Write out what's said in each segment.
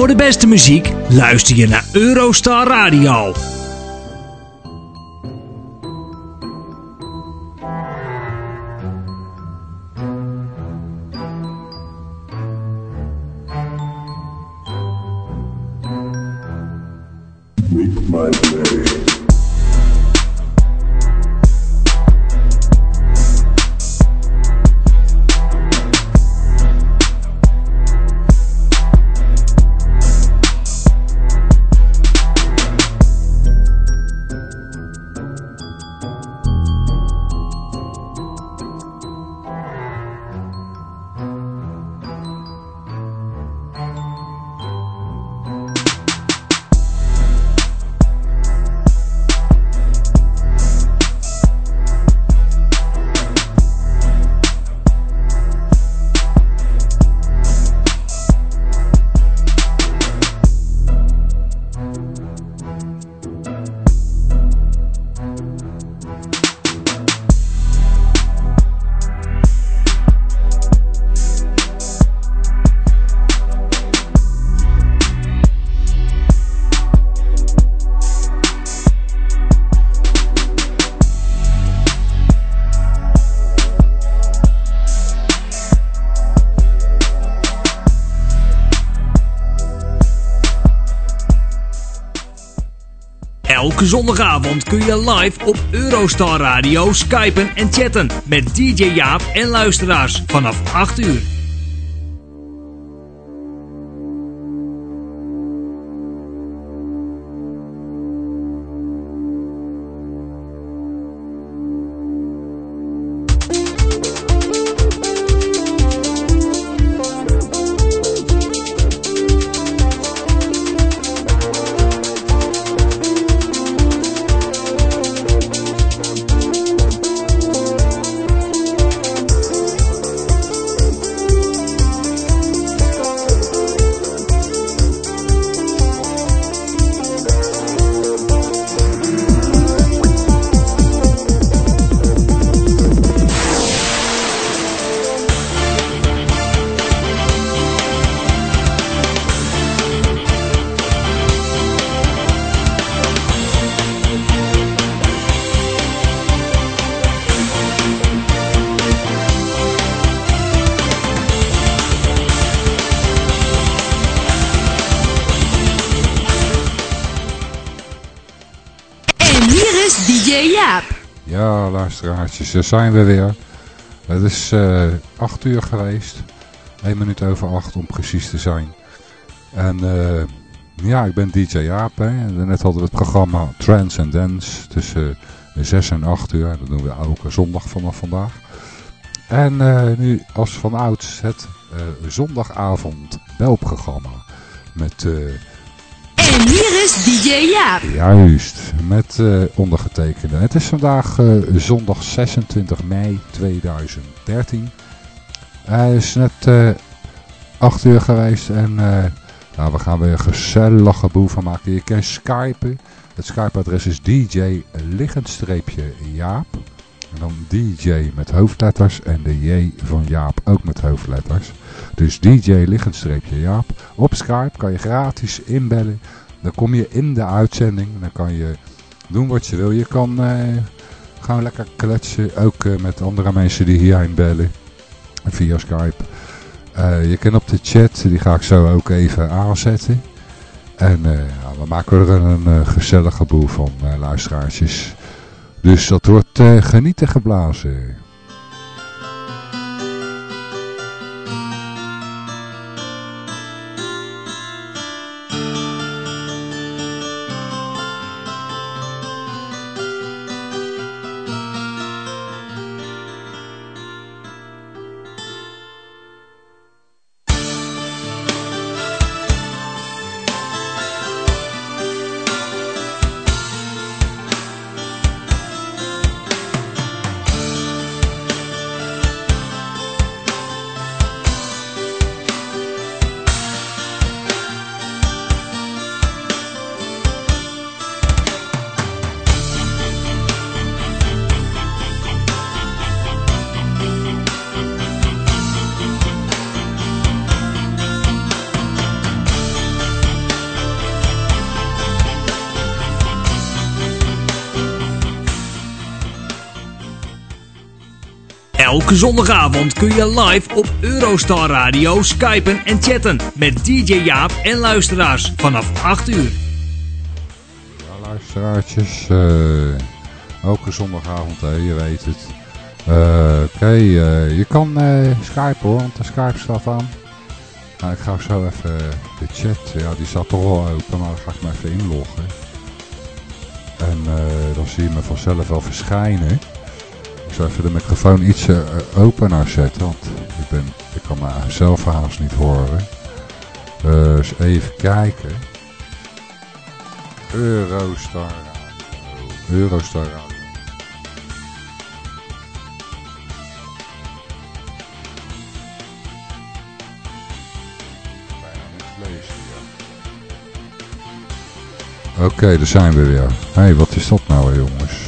Voor de beste muziek luister je naar Eurostar Radio. Elke zondagavond kun je live op Eurostar Radio skypen en chatten met DJ Jaap en luisteraars vanaf 8 uur. Luisteraartjes, daar zijn we weer. Het is eh 8 uur geweest. 1 minuut over 8 om precies te zijn. En eh, ja, ik ben DJ Jaap. Hè. En Net hadden we het programma Trance and Dance tussen 6 en 8 uur. Dat doen we elke zondag vanaf vandaag. En eh, nu als van ouds het eh, zondagavond belprogramma. Met... eh, En hier is DJ Jaap. Juist, met eh ondergetekende. Het is vandaag eh, zondag 26 mei 2013. Hij is net eh 8 uur geweest en eh, nou, we gaan weer een gezellige boel van maken. Je kan skypen. Het Skype-adres is DJ Jaap. En dan DJ met hoofdletters en de J van Jaap ook met hoofdletters. Dus DJ Jaap. Op Skype kan je gratis inbellen. Dan kom je in de uitzending. Dan kan je doen wat je wil. Je kan eh, gewoon lekker kletsen. Ook eh, met andere mensen die hierheen bellen. Via Skype. Eh, je kan op de chat. Die ga ik zo ook even aanzetten. En we maken er een gezellige boel van, luisteraarsjes. Dus dat wordt genieten geblazen. Elke zondagavond kun je live op Eurostar Radio skypen en chatten met DJ Jaap en luisteraars vanaf 8 uur. Ja, luisteraartjes, uh, elke zondagavond, hè, je weet het. Uh, Oké, uh, je kan Skype hoor, want de Skype staat aan. Nou, ik ga zo even de chat, ja die staat toch wel open, maar dan ga ik even inloggen. En dan zie je me vanzelf wel verschijnen. Zal even de microfoon iets uh, opener zetten, want ik, ben, ik kan mezelf haast niet horen. Eens even kijken. Eurostar Radio. Eurostar Radio. Oké, daar zijn we weer. Hé, hey, wat is dat nou jongens?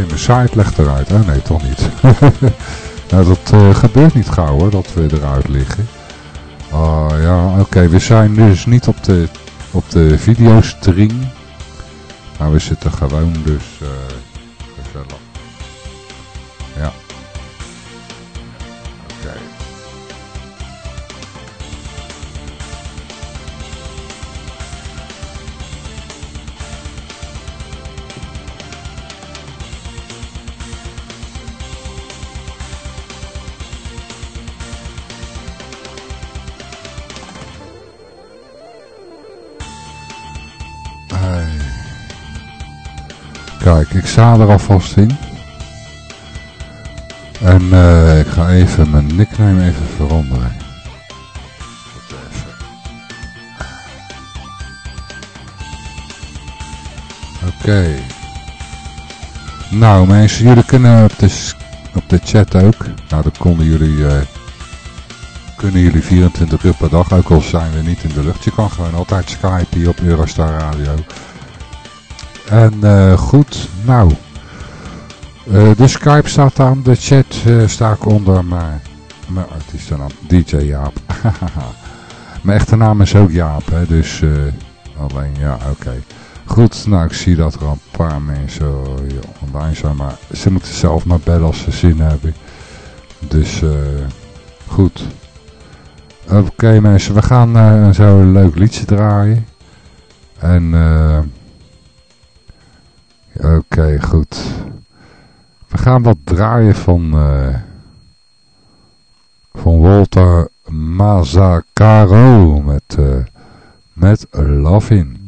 Hey, mijn site legt eruit. Nee, toch niet. nou, dat uh, gebeurt niet gauw hoor, dat we eruit liggen. Uh, ja, oké, we zijn dus niet op de, op de videostream. Maar we zitten gewoon dus uh, sta er alvast in. En uh, ik ga even mijn nickname even veranderen. Oké. Nou mensen, jullie kunnen op de, op de chat ook. Nou, dat konden jullie... Uh, kunnen jullie 24 uur per dag, ook al zijn we niet in de lucht. Je kan gewoon altijd Skype hier op Eurostar Radio. En uh, goed, nou. Uh, de Skype staat aan, de chat uh, sta ik onder, maar mijn artiestennaam, DJ Jaap. mijn echte naam is ook Jaap, hè, dus alleen, ja, oké. Goed, nou ik zie dat er een paar mensen online zijn, maar ze moeten zelf maar bellen als ze zin hebben. Dus goed. Oké mensen, we gaan zo een leuk liedje draaien. En... eh Oké, goed. We gaan wat draaien van, uh, van Walter Mazzacaro met, uh, met Love In.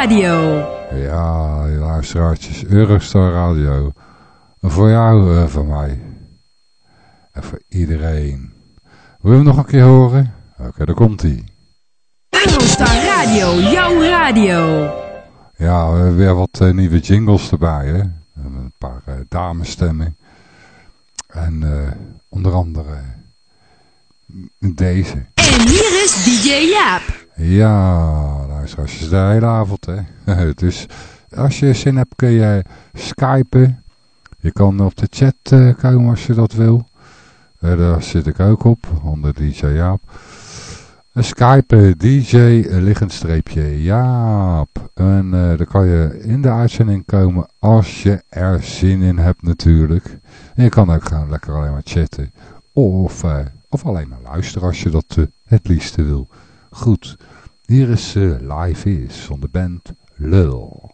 Radio. Ja, luisteraartjes, Eurostar Radio. Voor jou, uh, voor mij. En voor iedereen. Wil je hem nog een keer horen? Oké, okay, daar komt hij. Eurostar Radio, jouw radio. Ja, we hebben weer wat uh, nieuwe jingles erbij, hè. Een paar uh, damesstemmen. En onder andere deze. En hier is DJ Jaap. Ja, het is de hele avond, hè. dus als je zin hebt kun je skypen. Je kan op de chat uh, komen als je dat wil. Uh, daar zit ik ook op, onder DJ Jaap. Uh, Skype DJ liggend streepje Jaap. En uh, dan kan je in de uitzending komen als je er zin in hebt natuurlijk. En je kan ook gewoon lekker alleen maar chatten. Of, of alleen maar luisteren als je dat het liefste wil. Goed, hier is Live Is van de band Lul.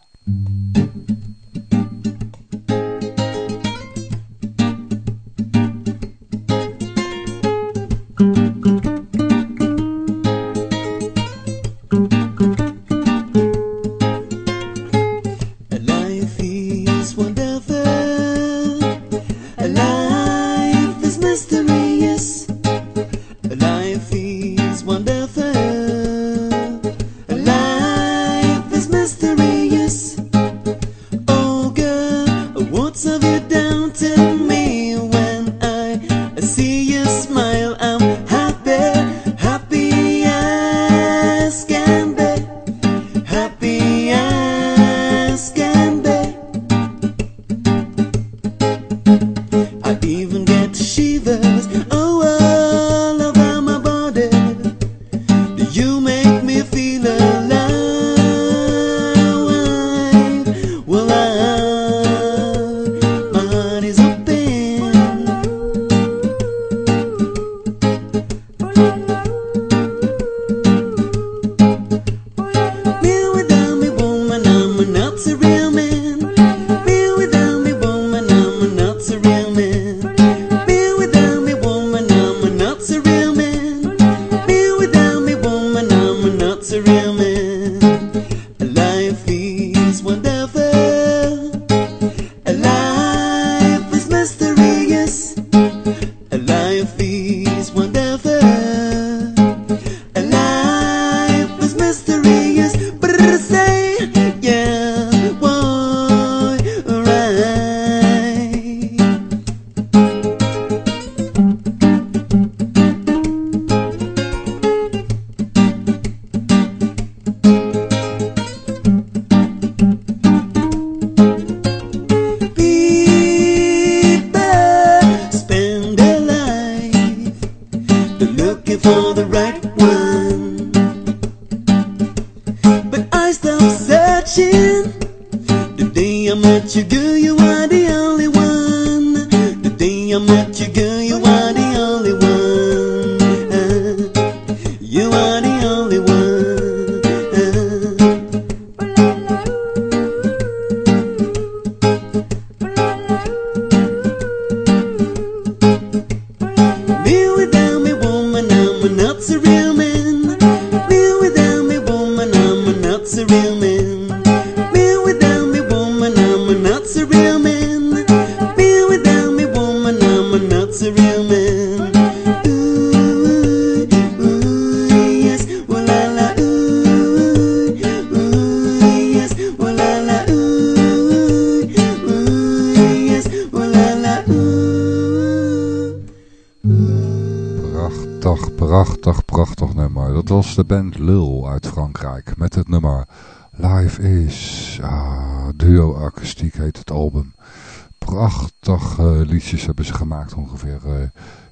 Hebben ze gemaakt. Ongeveer uh,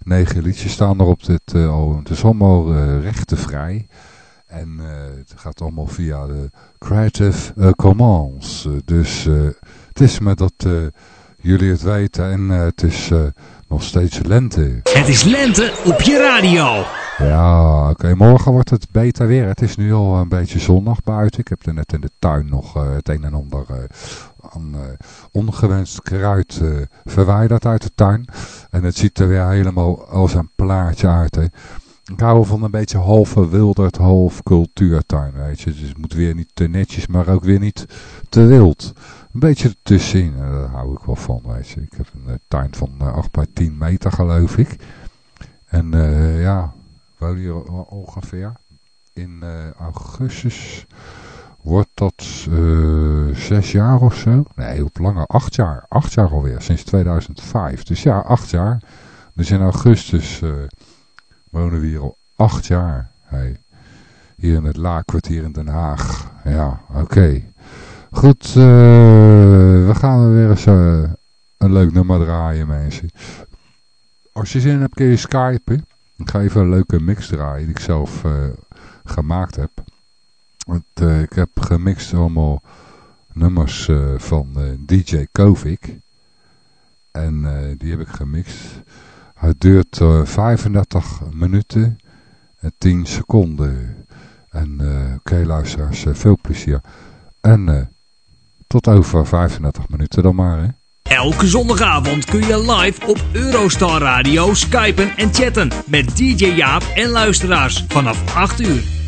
negen liedjes staan er op dit uh, album. Het is allemaal uh, rechtenvrij. En het gaat allemaal via de Creative Commons. dus het is met dat jullie het weten. En het is nog steeds lente. Het is lente op je radio. Ja, oké. Morgen wordt het beter weer. Het is nu al een beetje zonnig buiten. Ik heb er net in de tuin nog het een en ander aan uh, ongewenst kruid uh, verwijderd uit de tuin. En het ziet er weer helemaal als een plaatje uit. Hè. Ik hou van een beetje half verwilderd, half cultuurtuin, weet je. Dus het moet weer niet te netjes, maar ook weer niet te wild. Een beetje ertussenin, daar hou ik wel van, weet je. Ik heb een uh, tuin van uh, 8 bij 10 meter, geloof ik. En uh, ja, woon hier ongeveer. In uh, augustus wordt dat uh, zes jaar of zo. Nee, op langer, acht jaar. Acht jaar alweer, sinds 2005. Dus ja, acht jaar. Dus in augustus uh, wonen we hier al acht jaar. Hier in het Laakkwartier in Den Haag. Ja, oké. Goed, we gaan weer eens een leuk nummer draaien, mensen. Als je zin hebt, kun je skypen. Ik ga even een leuke mix draaien die ik zelf uh, gemaakt heb. Want, uh, ik heb gemixt allemaal nummers uh, van DJ Kovic. En die heb ik gemixt. Het duurt 35 minuten en 10 seconden. En oké okay, luisteraars, veel plezier. En tot over 35 minuten dan maar, hè. Elke zondagavond kun je live op Eurostar Radio skypen en chatten met DJ Jaap en luisteraars vanaf 8 uur.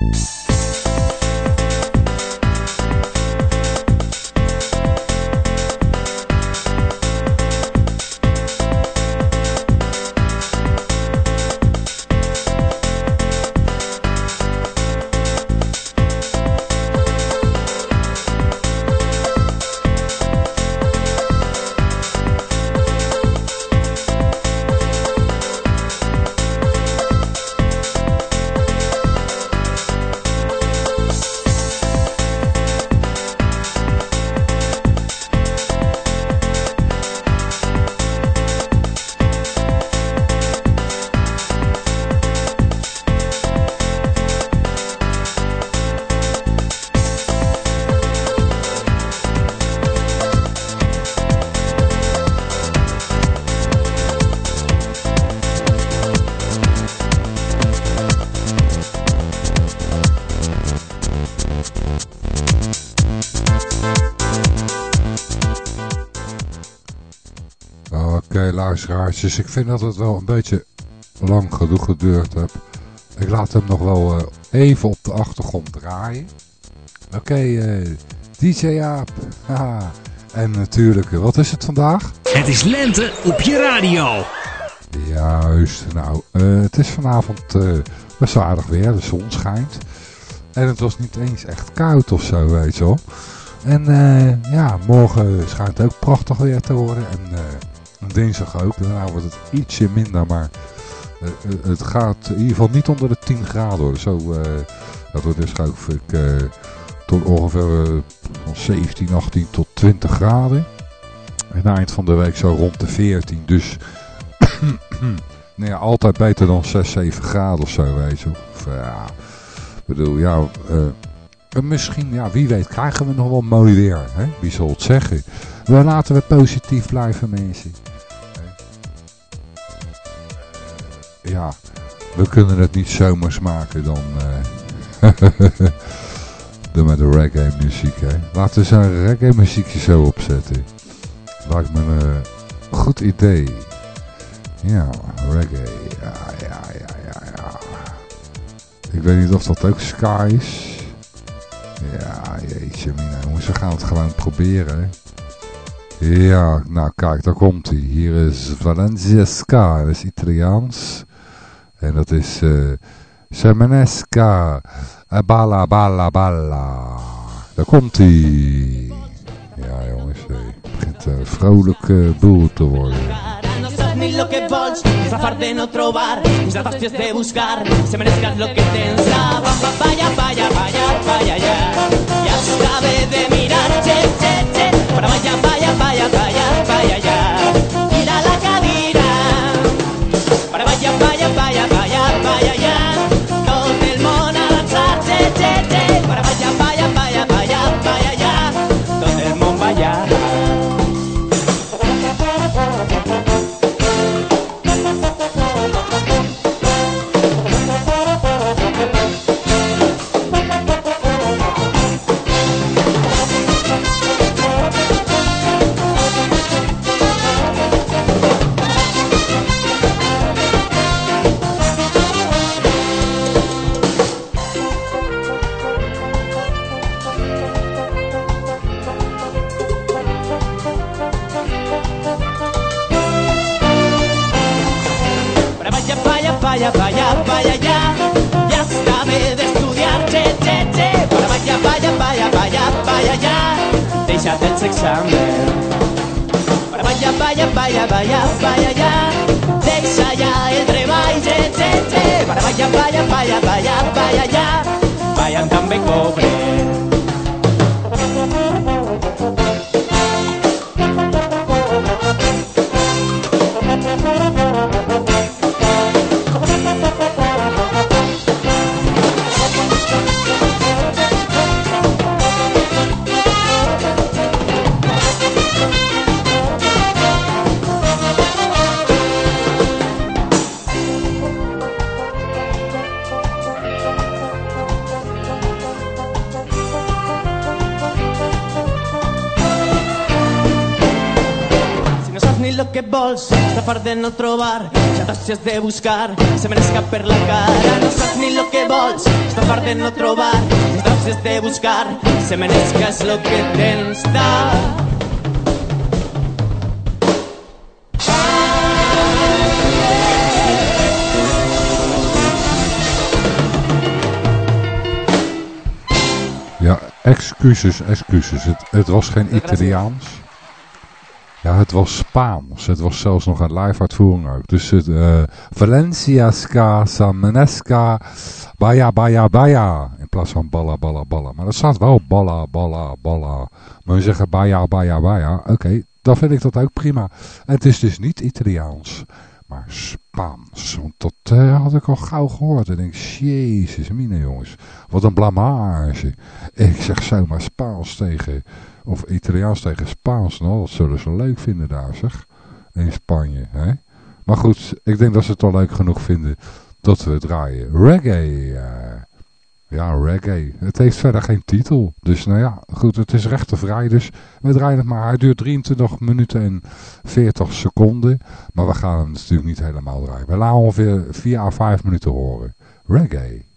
Peace. Luisteraars. Dus ik vind dat het wel een beetje lang genoeg geduurd heb. Ik laat hem nog wel uh, even op de achtergrond draaien. Oké, okay, uh, DJ. Haha. En natuurlijk, wat is het vandaag? Het is lente op je radio. Juist, nou, uh, het is vanavond best aardig weer, de zon schijnt. En het was niet eens echt koud of zo, weet je wel. En ja, morgen schijnt het ook prachtig weer te worden. En dinsdag ook. Daarna wordt het ietsje minder, maar uh, het gaat in ieder geval niet onder de 10 graden. Zo, uh, dat wordt dus geloof ik uh, tot ongeveer van 17, 18 tot 20 graden. En eind van de week zo rond de 14. Dus nou ja, altijd beter dan 6, 7 graden of zo, weet je. Of, ja, bedoel, ja... misschien, ja, wie weet, krijgen we nog wel mooi weer. Hè? Wie zal het zeggen? We laten we positief blijven, mensen. Ja, we kunnen het niet zomers maken dan, uh, met de reggae muziek. Hè. Laten we zijn reggae muziekje zo opzetten. Lijkt me een uh, goed idee. Ja, reggae. Ja, ja, ja, ja, ja. Ik weet niet of dat ook ska is. Ja, jeetje mina we gaan het gewoon proberen. Ja, nou kijk, daar komt hij. Hier is Valencia Ska, dat is Italiaans. En dat is uh, Semanesca Balla Balla Balla. Daar komt hij. Ja jongens, het begint een vrolijke boel te worden. ni lo que vols vaya vaya vaya vaya ya. Ya de para vaya vaya vaya vaya vaya ya buscar, se me per la cara. No saps ni lo que vols, tapar de no trobar, ja t'has de buscar, se me és lo que tens dar. Excuses, excuses. Het, het was geen Italiaans. Ja, het was Spaans. Het was zelfs nog een live uitvoering ook. Dus het, uh, Valencia, Ska, Samenesca, Baya, Baya, Baya. In plaats van Balla, Balla, Balla. Maar dat staat wel Balla, Balla, Balla. Maar we zeggen Baya, Baya, Baya. Oké, dan vind ik dat ook prima. Het is dus niet Italiaans maar Spaans. Want dat uh, had ik al gauw gehoord. En ik denk, jezus mine jongens, wat een blamage. Ik zeg zomaar Spaans tegen, of Italiaans tegen Spaans. Nou, dat zullen ze leuk vinden daar zeg, in Spanje. Hè? Maar goed, ik denk dat ze het al leuk genoeg vinden dat we draaien. Reggae. Uh, ja, reggae. Het heeft verder geen titel. Dus nou ja, goed, het is rechtenvrij. Dus we draaien het maar. Hij duurt 23 minuten en 40 seconden. Maar we gaan hem natuurlijk niet helemaal draaien. We laten ongeveer 4 à 5 minuten horen. Reggae.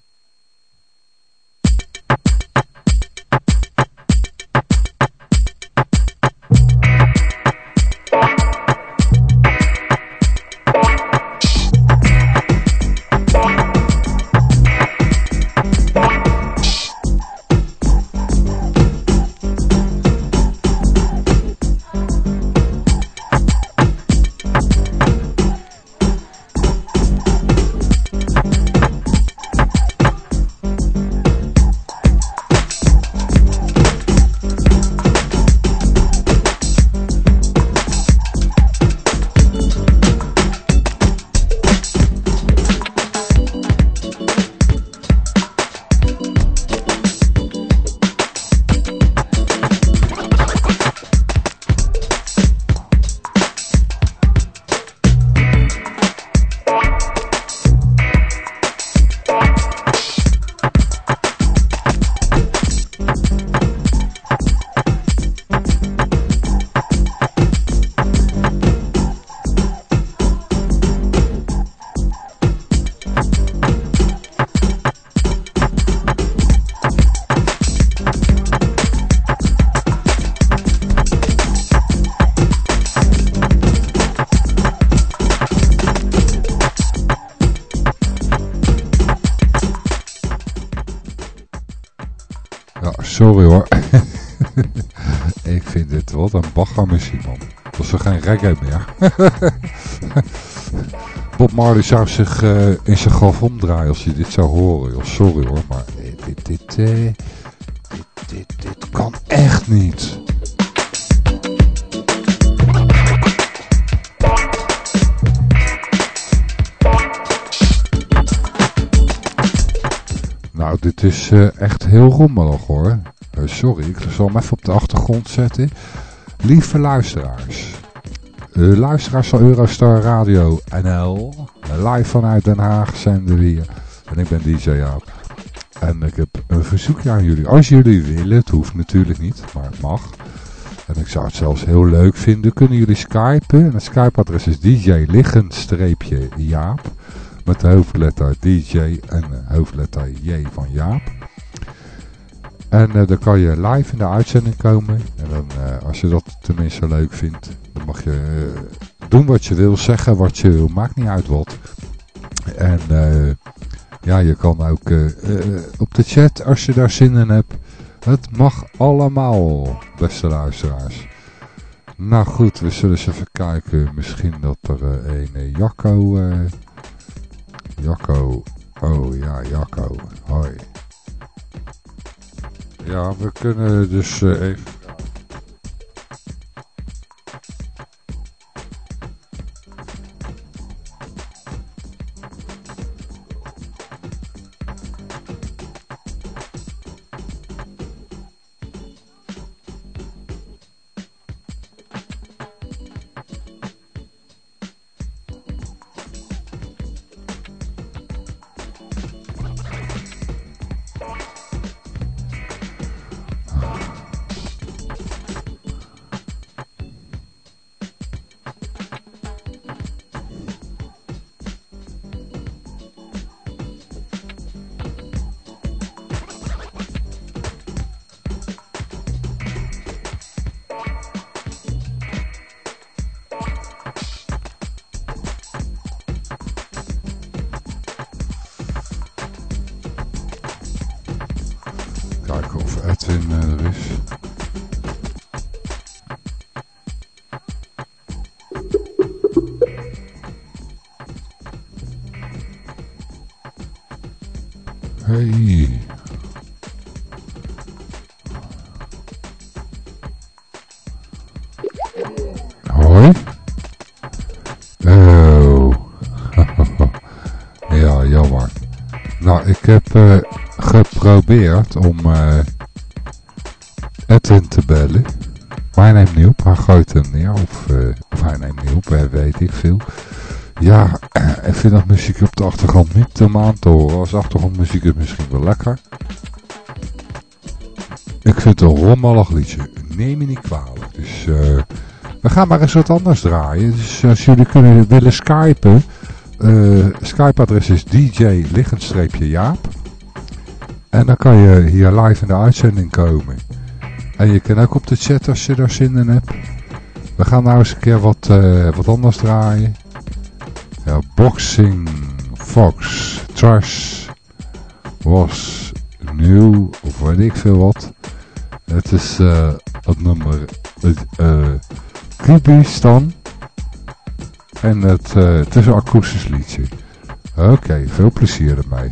Reggae meer. Bob Marley zou zich uh, in zijn graf omdraaien als hij dit zou horen. sorry hoor, maar dit, dit, uh, dit, dit, dit kan echt niet. Nou, dit is uh, echt heel rommelig hoor. sorry, ik zal hem even op de achtergrond zetten. Lieve luisteraars, luisteraars van Eurostar Radio NL. Live vanuit Den Haag zenden we hier. En ik ben DJ Jaap. En ik heb een verzoekje aan jullie. Als jullie willen, het hoeft natuurlijk niet, maar het mag. En ik zou het zelfs heel leuk vinden. Kunnen jullie skypen? En het Skype-adres is DJ Jaap. Met de hoofdletter DJ en de hoofdletter J van Jaap. En uh, dan kan je live in de uitzending komen. En dan, uh, als je dat tenminste leuk vindt, dan mag je uh, doen wat je wil, zeggen wat je wil, maakt niet uit wat. En ja, je kan ook op de chat, als je daar zin in hebt. Het mag allemaal, beste luisteraars. Nou goed, we zullen eens even kijken. Misschien dat er een Jacco... Jacco... Oh ja, Jacco. Hoi. Ja, we kunnen dus uh, even om uh, Edwin te bellen. Maar hij neemt niet op, hij gooit hem neer. Of, uh, hij neemt niet op, weet ik veel. Ja, ik vind dat muziek op de achtergrond niet om aan te. Als achtergrondmuziek is misschien wel lekker. Ik vind het een rommelig liedje. Neem me niet kwalijk. Dus uh, we gaan maar eens wat anders draaien. Dus als jullie kunnen willen skypen. Uh, Skype-adres is DJ Jaap. En dan kan je hier live in de uitzending komen. En je kan ook op de chat als je daar zin in hebt. We gaan nou eens een keer wat, uh, wat anders draaien. Ja, Boxing Fox Trash was nieuw, of weet ik veel wat. Het is uh, het nummer uh, Kyrgyzstan. En het, het is een akoestisch liedje. Oké, veel plezier ermee.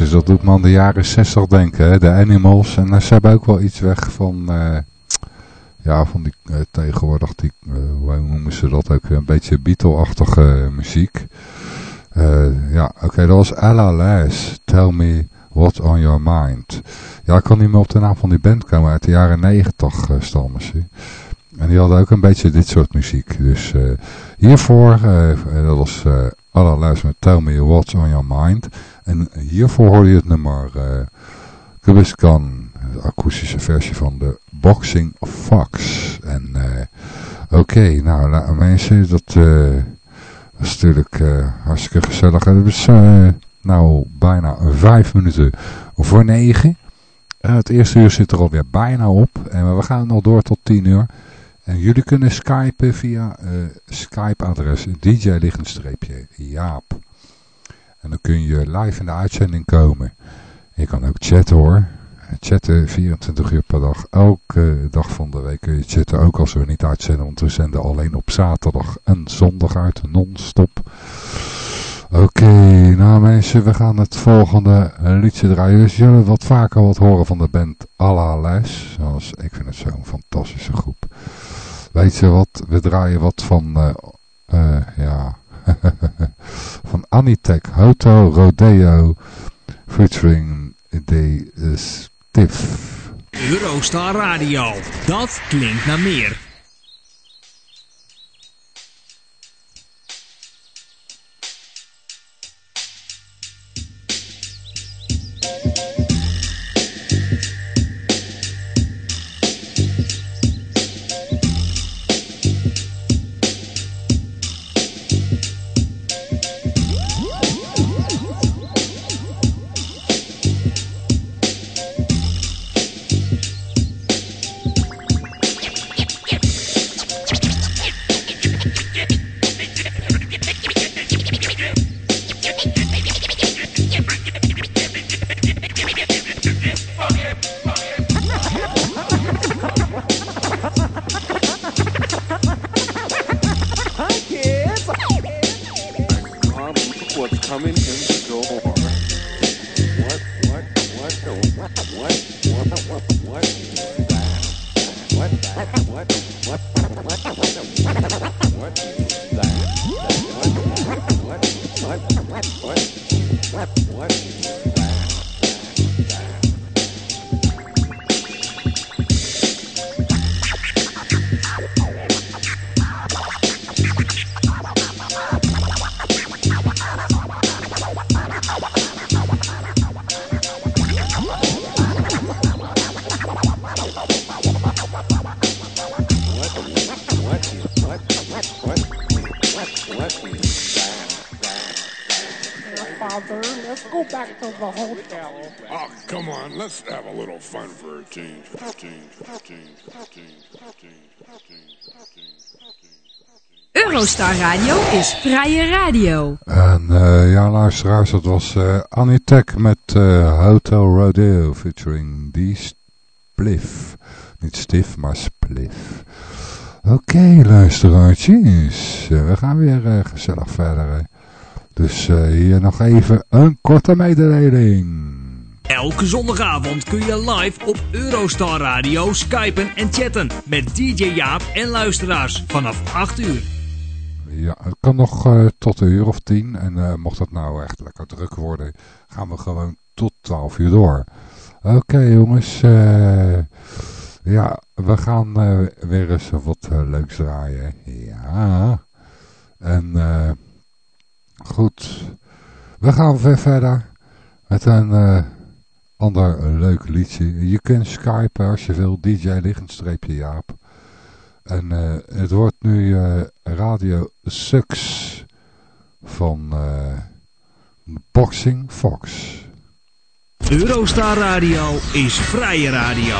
Luisteraars, dat doet me aan de jaren 60 denken, hè? de Animals. En ze hebben ook wel iets weg van, ja, van die tegenwoordig, die, hoe noemen ze dat ook, een beetje Beatle-achtige muziek. ja, oké, dat was Ella Les, Tell Me What's On Your Mind. Ja, ik kan niet meer op de naam van die band komen uit de jaren 90, uh, Stalmersie. En die hadden ook een beetje dit soort muziek. Dus hiervoor, dat was allerlei met Tell Me What's On Your Mind. En hiervoor hoor je het nummer uh, Cubis Gun, de akoestische versie van de Boxing Fox. En oké, okay, nou, mensen, dat, dat is natuurlijk hartstikke gezellig. Het is nou bijna vijf minuten voor negen. het eerste uur zit er alweer bijna op. En we gaan nog door tot tien uur. En jullie kunnen skypen via Skype-adres dj-jaap. En dan kun je live in de uitzending komen. Je kan ook chatten hoor. Chatten 24 uur per dag. Elke dag van de week kun je chatten. Ook als we niet uitzenden. Want we zenden alleen op zaterdag en zondag uit. Non-stop. Oké, nou mensen, we gaan het volgende liedje draaien. Dus jullie wat vaker wat horen van de band Alla Les. Zoals, ik vind het zo'n fantastische groep. Weet je wat, we draaien wat van, uh, ja, van Anitek, Hoto Rodeo, featuring The Stiff. Eurostar Radio, dat klinkt naar meer. Eurostar Radio is vrije radio. En uh, ja, luisteraars, dat was uh, Anitek met uh, Hotel Rodeo featuring Die Spliff. Niet Stiff, maar Spliff. Oké, okay, luisteraartjes. we gaan weer gezellig verder. Dus hier nog even een korte mededeling. Elke zondagavond kun je live op Eurostar Radio skypen en chatten met DJ Jaap en luisteraars vanaf 8 uur. Ja, het kan nog uh, tot een uur of tien. En uh, mocht het nou echt lekker druk worden, gaan we gewoon tot 12 uur door. Oké okay, jongens, ja, we gaan weer eens wat leuks draaien. Ja, en goed, we gaan weer verder met een ander leuk liedje. Je kunt skypen als je wil, DJ Lichtstreepje Jaap. En uh, het wordt nu uh, Radio Sux van Boxing Fox. Eurostar Radio is vrije radio.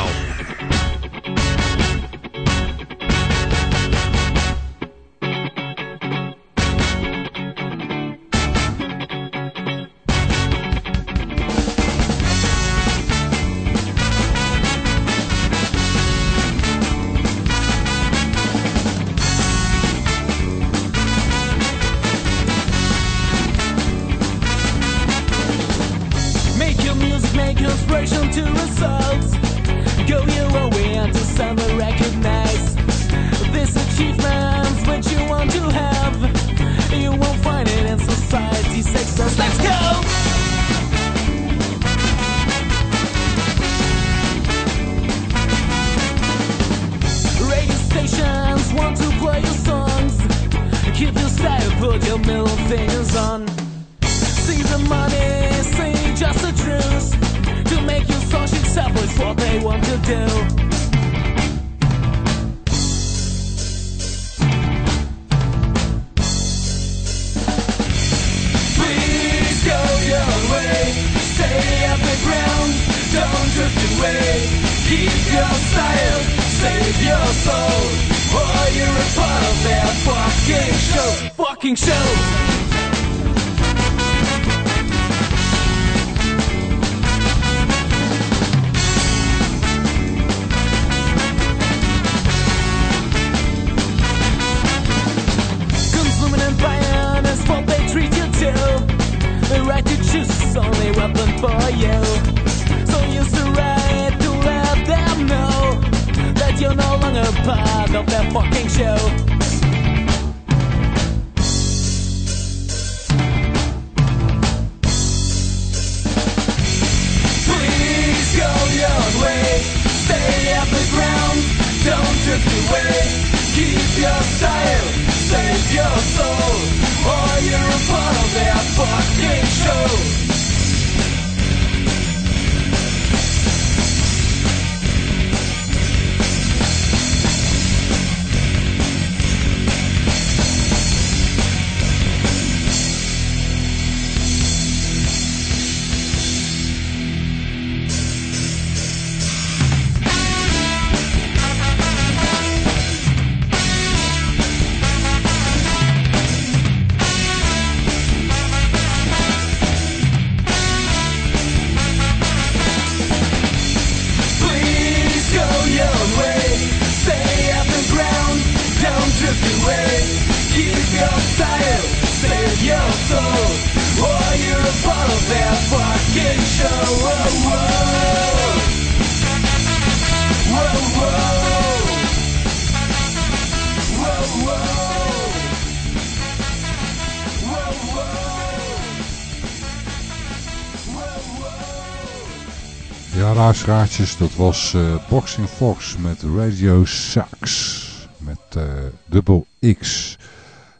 Straatjes, dat was eh, Boxing Fox met Radio Sax. Met uh, dubbel X.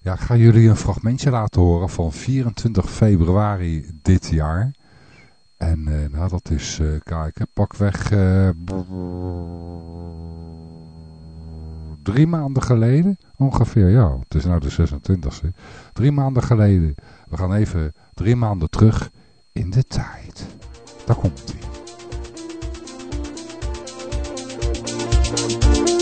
Ja, ik ga jullie een fragmentje laten horen van 24 februari dit jaar. En eh, nou, dat is, kijken, pakweg drie maanden geleden. Ongeveer, ja, het is nou de 26e. Drie maanden geleden. We gaan even drie maanden terug in de tijd. Daar komt ie. Thank you.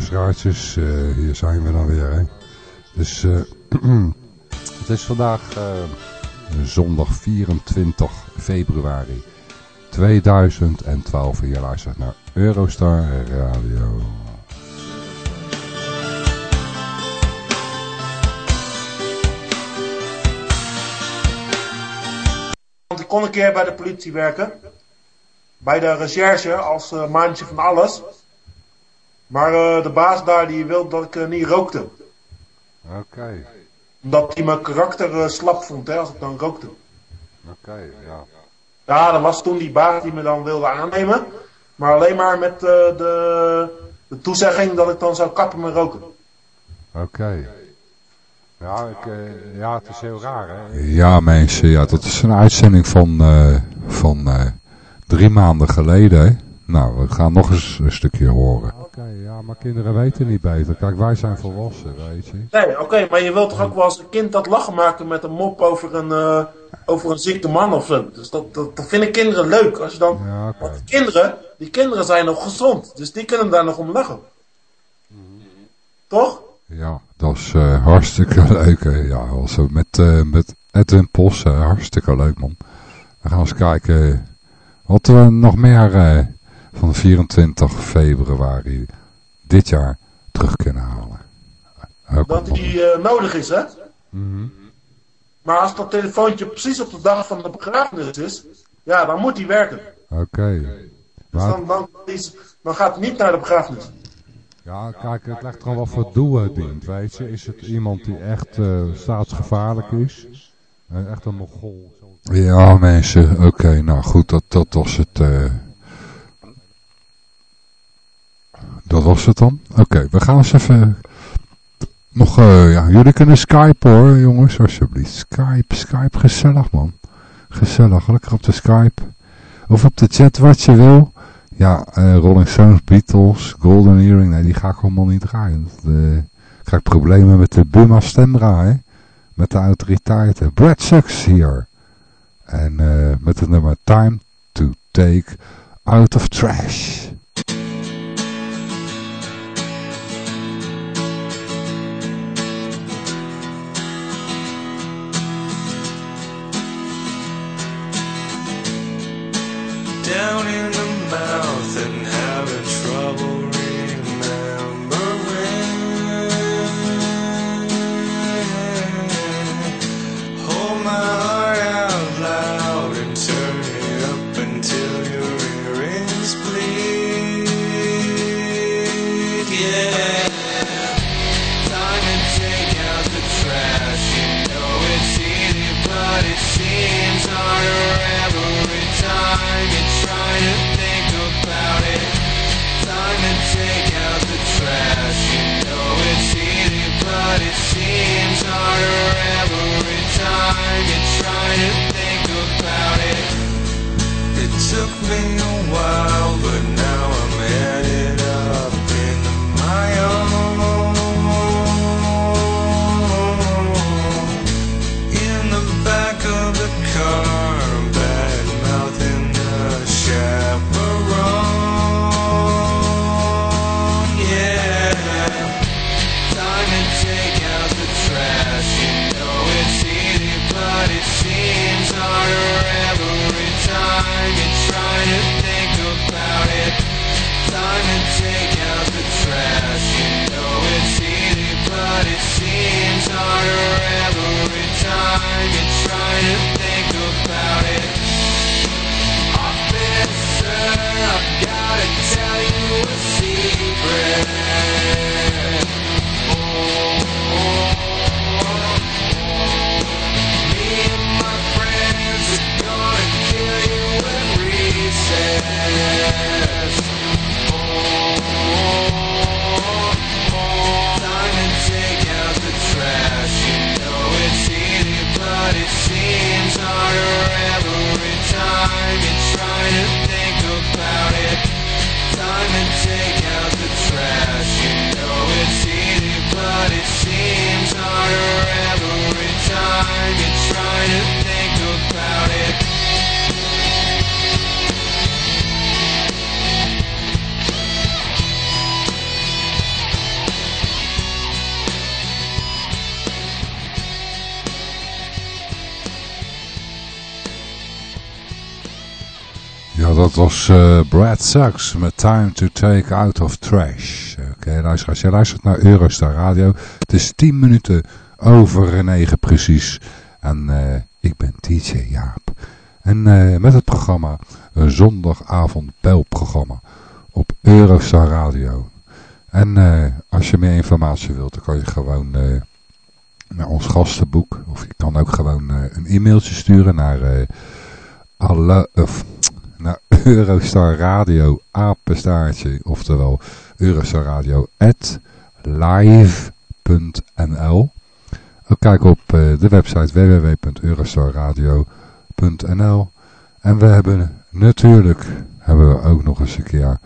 Luisteraartjes, Eh, hier zijn we dan weer. Hè. Dus eh, het is vandaag eh, zondag 24 februari 2012 en je luistert naar Eurostar Radio. Want ik kon een keer bij de politie werken. Bij de recherche als maandje van alles. Maar eh, de baas daar die wilde dat ik eh, niet rookte. Oké, Omdat hij mijn karakter eh, slap vond hè, als ik dan rookte. oké, ja. Ja, dat was toen die baas die me dan wilde aannemen. Maar alleen maar met eh, de, de toezegging dat ik dan zou kappen met roken. Oké. Ja, ik, eh, ja, het is heel raar, hè? Ja, mensen, ja, dat is een uitzending van, eh, van eh, drie maanden geleden? Nou, we gaan nog eens een stukje horen. Oké, ja, maar kinderen weten niet beter. Kijk, wij zijn volwassen, weet je. Nee, oké, maar je wilt toch ook wel als een kind dat lachen maken met een mop over een, eh, over een zieke man of zo. Dus dat, dat, dat vinden kinderen leuk. Als je dan, Ja. Want die kinderen, die kinderen zijn nog gezond. Dus die kunnen daar nog om lachen. Toch? Ja, dat is eh, hartstikke leuk, hè? Ja, also met, eh, met Edwin Pos, hartstikke leuk, man. We gaan eens kijken wat we nog meer van 24 februari dit jaar terug kunnen halen. Ook Dat die eh, nodig is, hè? Mhm. Maar als dat telefoontje precies op de dag van de begrafenis is, ja, dan moet die werken. Oké. Dus Maar, dan, dan, is, dan gaat hij niet naar de begrafenis. ja, kijk, het ligt gewoon wat voor doel het dient, weet je. Is het iemand die echt eh, staatsgevaarlijk is? Eh, echt een mogol? Ja, mensen, oké, nou goed, dat, dat was het. eh. Dat was het dan? Oké, we gaan eens even... Nog, eh, ja, jullie kunnen Skype hoor, jongens, alsjeblieft. Skype, Skype, gezellig man. Gezellig, lekker op de Skype. Of op de chat, wat je wil. Ja, eh, Rolling Stones, Beatles, Golden Earring, nee, die ga ik allemaal niet draaien. Dat, eh, krijg ik problemen met de Buma Stemra, hè. Met de autoriteiten. Brad Sucks hier. En met het nummer Time to Take Out of Trash. Dat was eh, Brad Sucks met Time to Take Out of Trash. Oké, okay, luisteraars, je luistert naar Eurostar Radio. Het is 10 minuten over 9 precies. En uh, ik ben DJ Jaap. En met het programma, een zondagavond belprogramma op Eurostar Radio. En als je meer informatie wilt, dan kan je gewoon naar ons gastenboek. Of je kan ook gewoon een e-mailtje sturen naar alle, naar Eurostar Radio apenstaartje, oftewel Eurostar Radio at live.nl. Kijk op uh, de website www.eurostarradio.nl en we hebben natuurlijk hebben we ook nog eens een keer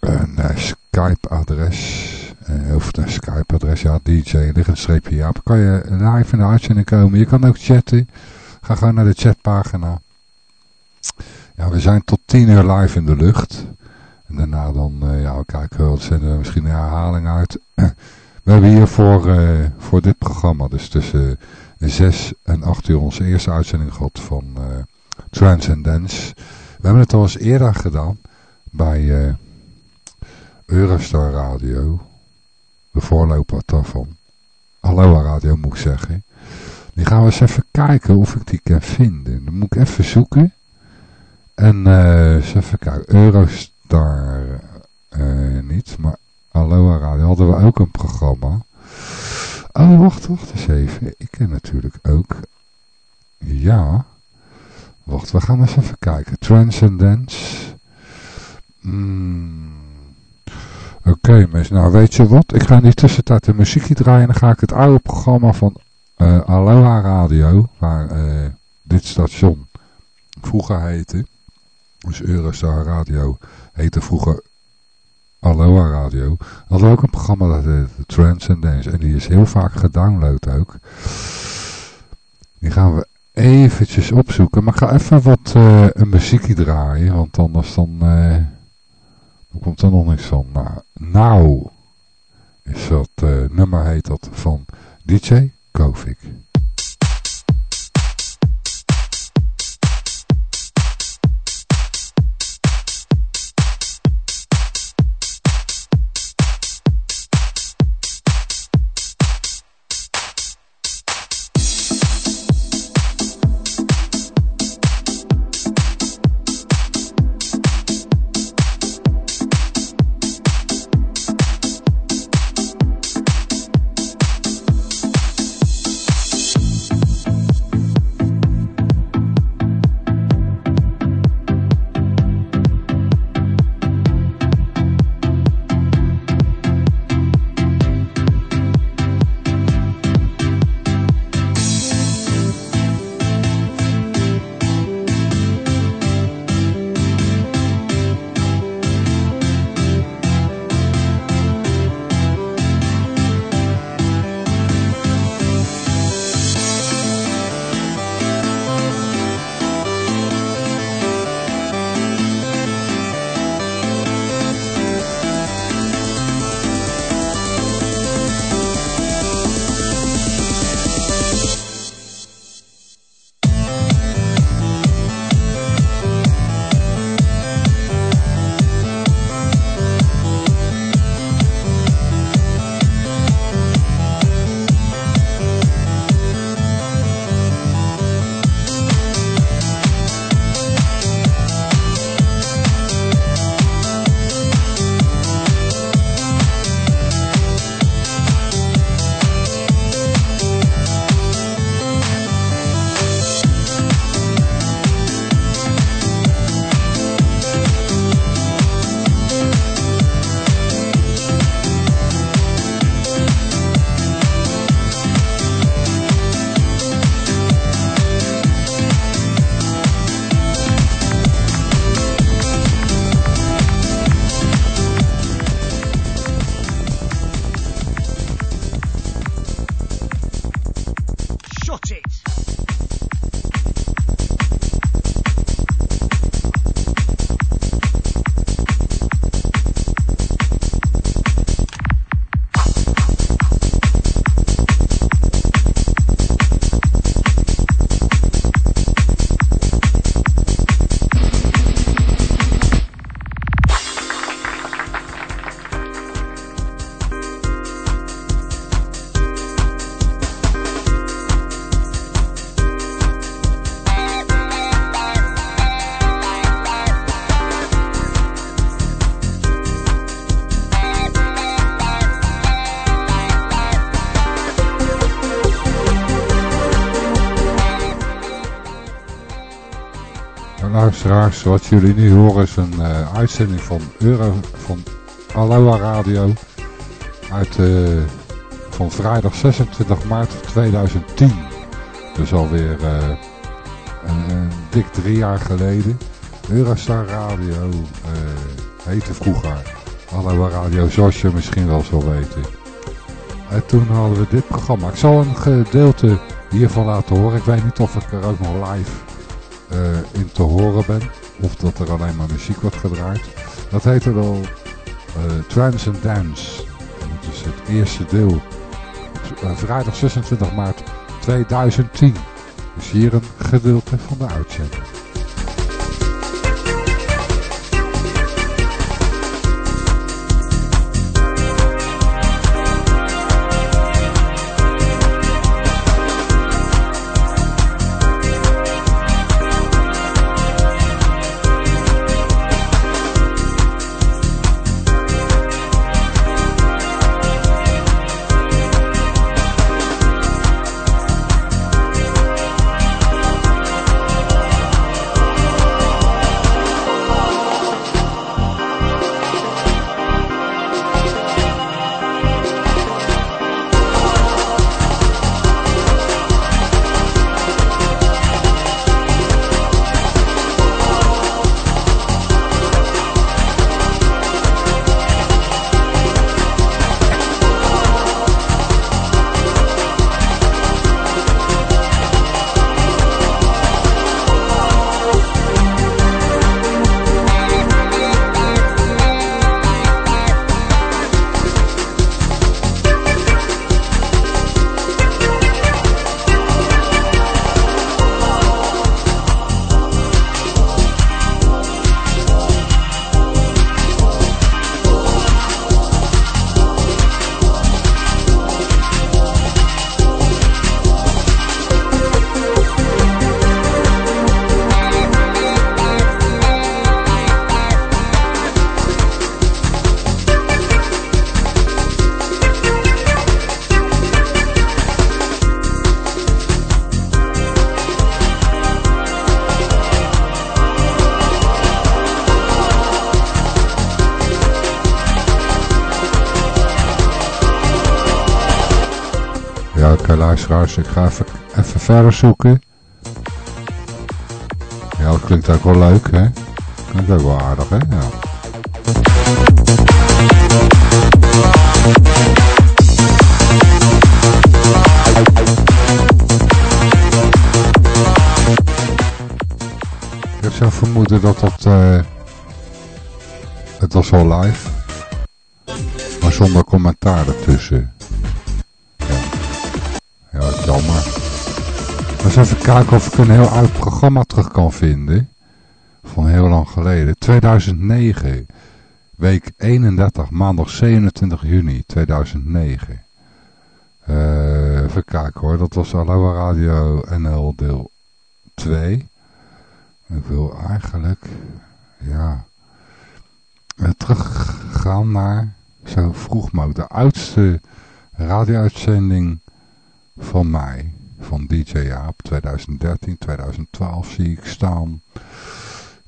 een uh, Skype-adres. Uh, of een Skype-adres, ja, DJ, ligt een streepje ja. Kan je live in de uitzending komen. Je kan ook chatten. Ga gewoon naar de chatpagina. Ja, we zijn tot 10 uur live in de lucht. En daarna dan, uh, ja, we kijken, zijn er misschien een herhaling uit. we hebben hier voor, uh, voor dit programma, dus tussen 6 en 8 uur onze eerste uitzending gehad van uh, Transcendence. We hebben het al eens eerder gedaan bij Eurostar Radio. De voorloper daarvan. Aloha Radio moet ik zeggen. Die gaan we eens even kijken of ik die kan vinden. Dan moet ik even zoeken. En eens even kijken. Eurostar uh, niet, maar Aloha Radio hadden we ook een programma. Oh, wacht, wacht eens even. Ik ken natuurlijk ook... Ja. Wacht, we gaan eens even kijken. Transcendence. Mm. Oké okay, mensen, nou weet je wat? Ik ga in die tussentijd de muziekje draaien en dan ga ik het oude programma van uh, Aloha Radio, waar dit station vroeger heette, dus Eurostar Radio heette vroeger Aloha Radio, we ook een programma dat heette Transcendence en die is heel vaak gedownload ook. Die gaan we eventjes opzoeken, maar ik ga even wat uh, een muziekje draaien, want anders dan, dan komt er nog niks van. Nou, is dat, nummer heet dat van DJ Kovic. dot it. Wat jullie nu horen is een uh, uitzending van Euro van Aloha Radio uit uh, van vrijdag 26 maart 2010. Dus alweer uh, een, dik drie jaar geleden. Eurostar Radio heette vroeger Aloha Radio, zoals je misschien wel zal weten. En toen hadden we dit programma. Ik zal een gedeelte hiervan laten horen. Ik weet niet of ik er ook nog live in te horen ben. Of dat er alleen maar muziek wordt gedraaid. Dat heette al uh, Trance and Dance. Dat is het eerste deel. Uh, vrijdag 26 maart 2010. Dus hier een gedeelte van de uitzending. Ik ga even, even verder zoeken. Ja, dat klinkt ook wel leuk, hè? Klinkt ook wel aardig, hè? Ja. Ik zou vermoeden dat dat... Uh, het was wel live. Maar zonder commentaar ertussen. Ja, jammer. eens even kijken of ik een heel oud programma terug kan vinden. Van heel lang geleden. 2009. Week 31, maandag 27 juni 2009. Uh, even kijken hoor. Dat was Aloha Radio NL deel 2. Ik wil eigenlijk... Ja... teruggaan naar... Zo vroeg mogelijk. De oudste radio-uitzending van mij, van DJ Jaap, 2013, 2012 zie ik staan.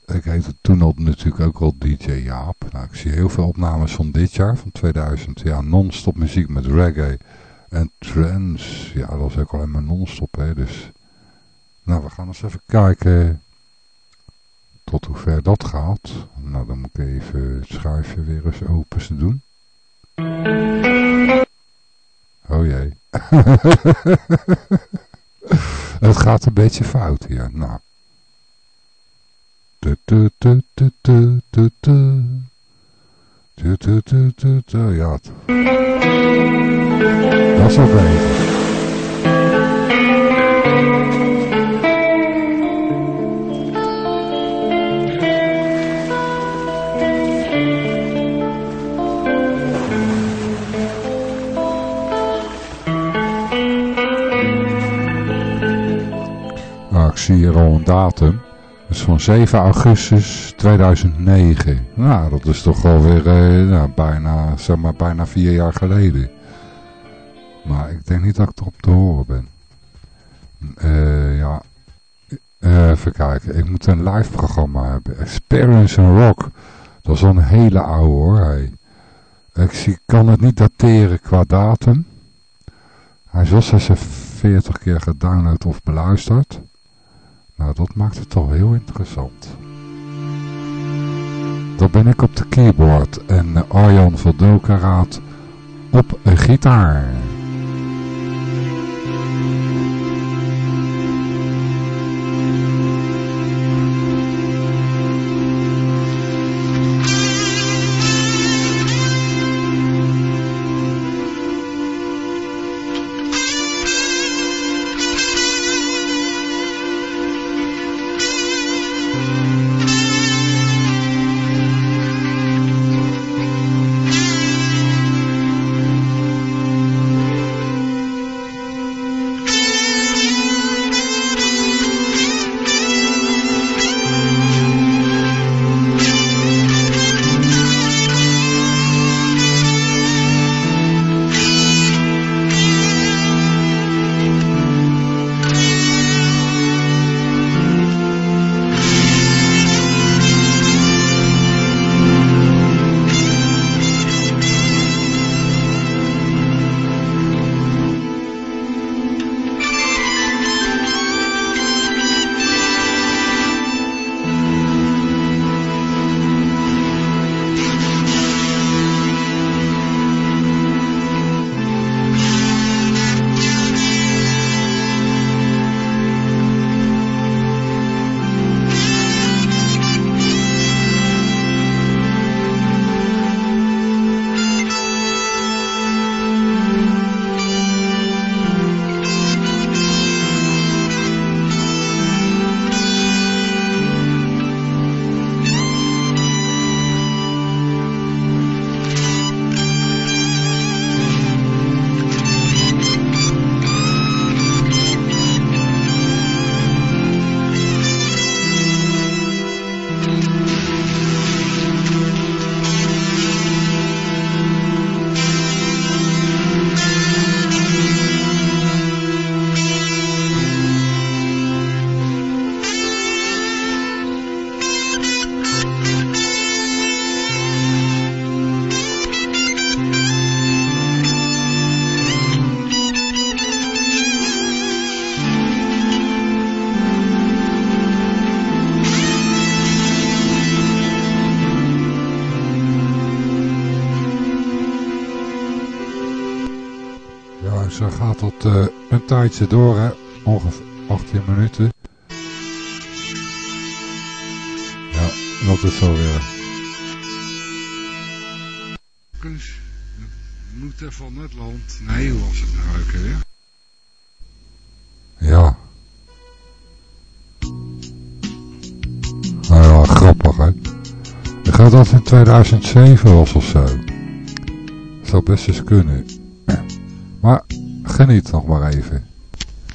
Ik heette toen al natuurlijk ook al DJ Jaap. Nou, ik zie heel veel opnames van dit jaar, van 2000. Ja, non-stop muziek met reggae en trance. Ja, dat was ook alleen maar non-stop, hè. Dus, nou, we gaan eens even kijken tot hoe ver dat gaat. Nou, dan moet ik even het schuifje weer eens open doen. Oh jee. Het gaat een beetje fout hier. Nou. Ja. Dat is beter. Zie hier al een datum. Dat is van 7 augustus 2009. Nou, dat is toch alweer eh, nou, bijna, zeg maar, bijna vier jaar geleden. Maar ik denk niet dat ik erop te horen ben. Uh, ja, Eh, even kijken, ik moet een live programma hebben. Experience Rock. Dat is al een hele oude hoor. Ik zie, kan het niet dateren qua datum. Hij is wel 46 keer gedownload of beluisterd. Nou, dat maakt het toch heel interessant. Dan ben ik op de keyboard en eh, Arjan Voldokaraat op een gitaar. Tijdje door, hè. Ongeveer 18 minuten. Ja, dat is zo weer. Kunst, moet er van het land. Nee, hoe was het nou ook weer? Ja. Nou ja, grappig, hè. Ik ga dat in 2007 was of zo. Zou best eens kunnen. Geniet nog maar even.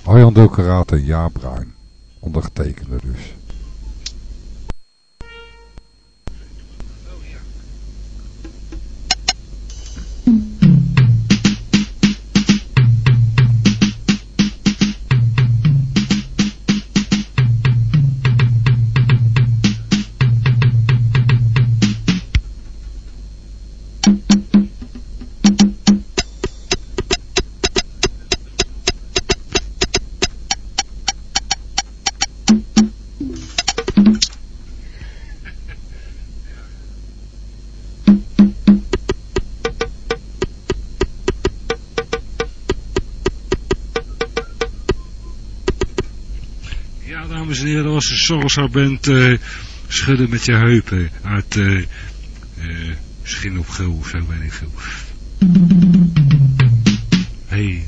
Arjan Dokeraat en Jaap Bruin. Ondergetekende dus. Salsa Band eh, Schudden met je heupen uit eh eh Schin op Gul of zo, weet ik veel. Hey.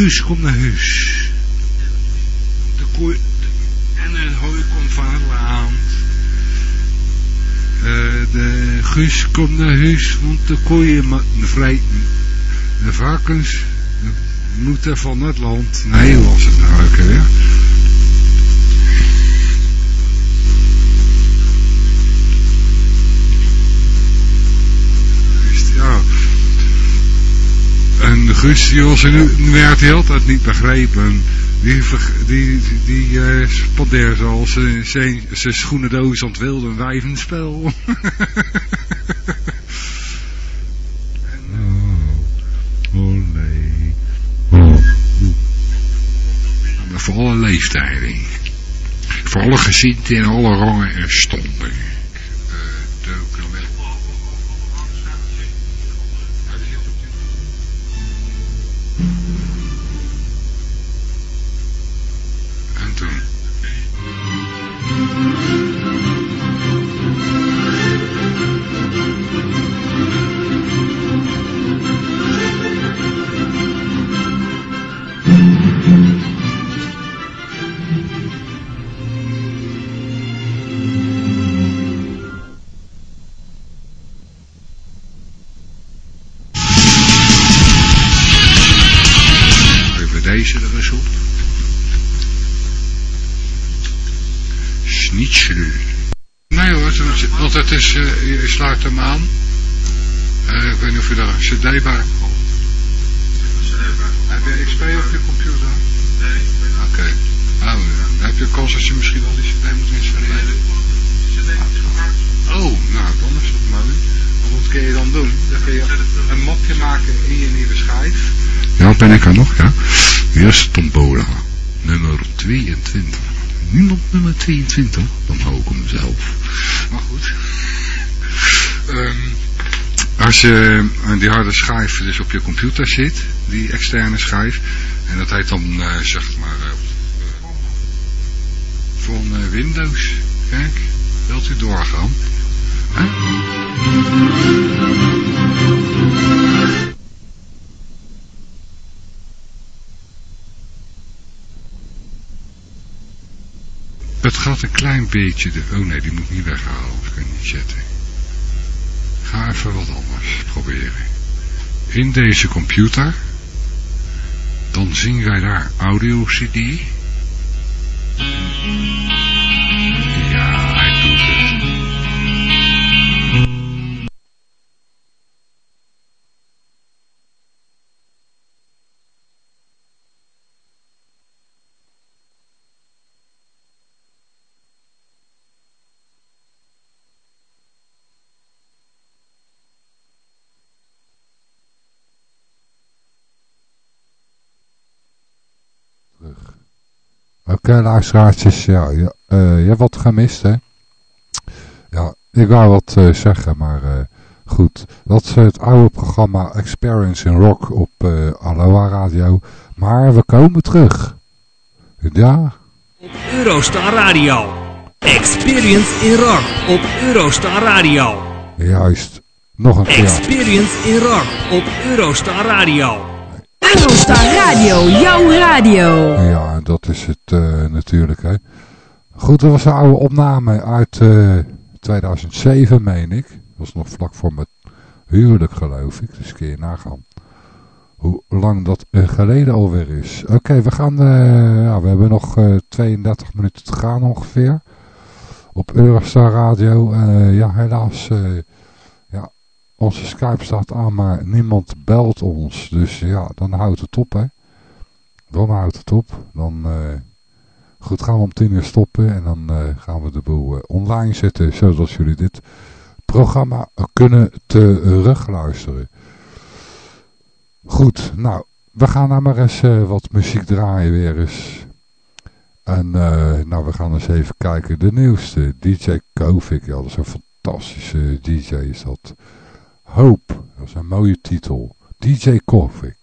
Guus, komt naar huis. De koe en het hooi komt van het land. Eh, de Guus komt naar huis, want de koeien vrijten. De varkens moeten van het land. Nee, dat was het nou weer? Guus, er werd hele tijd niet begrepen. Die, die, die, die eh, spandeerde zoals zijn, schoenendoos aan het wilde een wijvenspel. oh, oh nee. Oh. Maar voor alle leeftijden. Voor alle gezinten en alle rangen en stonden. Als je aan die harde schijf dus op je computer zit, die externe schijf, en dat heet dan eh, zeg maar eh, van eh, Windows, kijk, wilt u doorgaan? Het gaat een klein beetje... De... Oh nee, die moet niet weghalen. Of kan ik niet zetten. Ga even wat anders proberen. In deze computer... Dan zien wij daar audio CD. Oké, luisteraartjes, ja, ja eh, je hebt wat gemist, hè? Ja, ik wou wat eh, zeggen, maar eh, goed. Dat is het oude programma Experience in Rock op eh Aloha Radio. Maar we komen terug. Ja, Eurostar Radio. Experience in Rock op Eurostar Radio. juist. Nog een keer. Experience in Rock op Eurostar Radio. Eurostar Radio, jouw radio. Ja, dat is het eh, natuurlijk, hè. Goed, dat was een oude opname uit eh, 2007, meen ik. Dat was nog vlak voor mijn huwelijk, geloof ik. Dus kun je nagaan hoe lang dat eh, geleden alweer is. Oké, we gaan, eh, ja, we hebben nog eh, 32 minuten te gaan ongeveer. Op Eurostar Radio. Eh, ja, helaas, eh, ja, onze Skype staat aan, maar niemand belt ons. Dus ja, dan houdt het op, hè. Dan houdt het op. Dan, eh, goed, gaan we om tien uur stoppen en dan eh, gaan we de boel eh, online zetten, zodat jullie dit programma kunnen terugluisteren. Goed, nou, we gaan nou maar eens wat muziek draaien weer eens. En nou, we gaan eens even kijken. De nieuwste, DJ Kovic, ja, dat is een fantastische DJ is dat. Hope, dat is een mooie titel. DJ Kovic.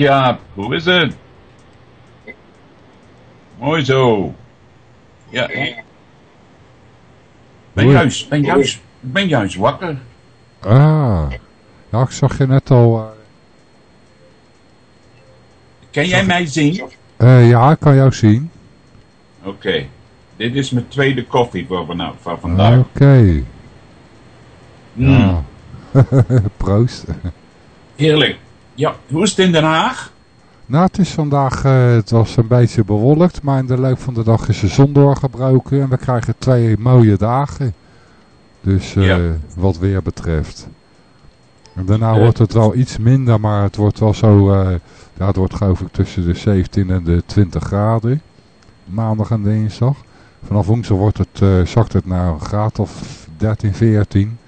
Jaap. Hoe is het? Mooi zo. Ja. Ben juist, ben juist, ben juist wakker. Ah, ja, ik zag je net al. eh, Kan jij mij zien? eh, ja, ik kan jou zien. Oké. Dit is mijn tweede koffie voor, vana- voor vandaag. Oké. Mm, Ja. Proost. Heerlijk. Ja, hoe is het in Den Haag? Nou, het is vandaag, eh, het was een beetje bewolkt, maar in de loop van de dag is de zon doorgebroken en we krijgen twee mooie dagen. Dus eh, Ja. wat weer betreft. En daarna Eh. wordt het wel iets minder, maar het wordt wel zo, eh, ja, het wordt geloof ik tussen de 17 en de 20 graden. Maandag en dinsdag. Vanaf woensdag wordt het, zakt het naar een graad of 13, 14.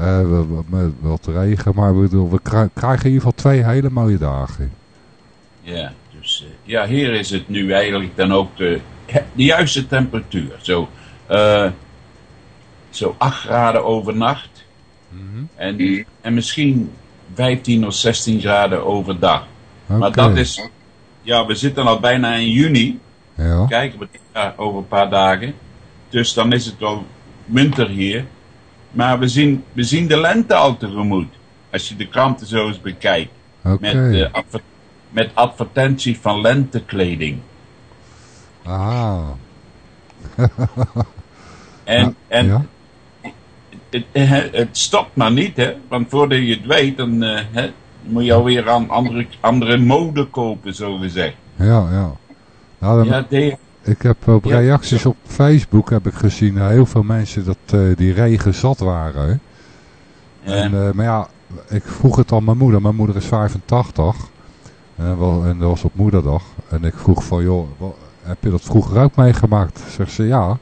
We- we- met wat regen, maar we, we krij- krijgen in ieder geval twee hele mooie dagen. Ja, dus eh, ja, hier is het nu eigenlijk dan ook de, de juiste temperatuur. Zo, eh, zo 8 graden overnacht en, en misschien 15 of 16 graden overdag. Maar dat is, ja, we zitten al bijna in juni. Ja. Kijken we over een paar dagen. Dus dan is het wel winter hier. Maar we zien, we zien de lente al tegemoet. Als je de kranten zo eens bekijkt. Met, eh, adver- met advertentie van lentekleding. Aha. En, en ja. het, het, het stopt maar niet, hè. Want voordat je het weet, dan eh, hè, moet je alweer aan andere, andere mode kopen, zo gezegd. Ja, ja. Nou, dan- Ja, de, ik heb op Ja. reacties op Facebook heb ik gezien eh, heel veel mensen dat eh, die regen zat waren. ja, En, eh, maar ja, ik vroeg het aan mijn moeder. Mijn moeder is 85. En, wel, en dat was op moederdag. En ik vroeg van, joh, heb je dat vroeger ook meegemaakt? Zegt ze, ja.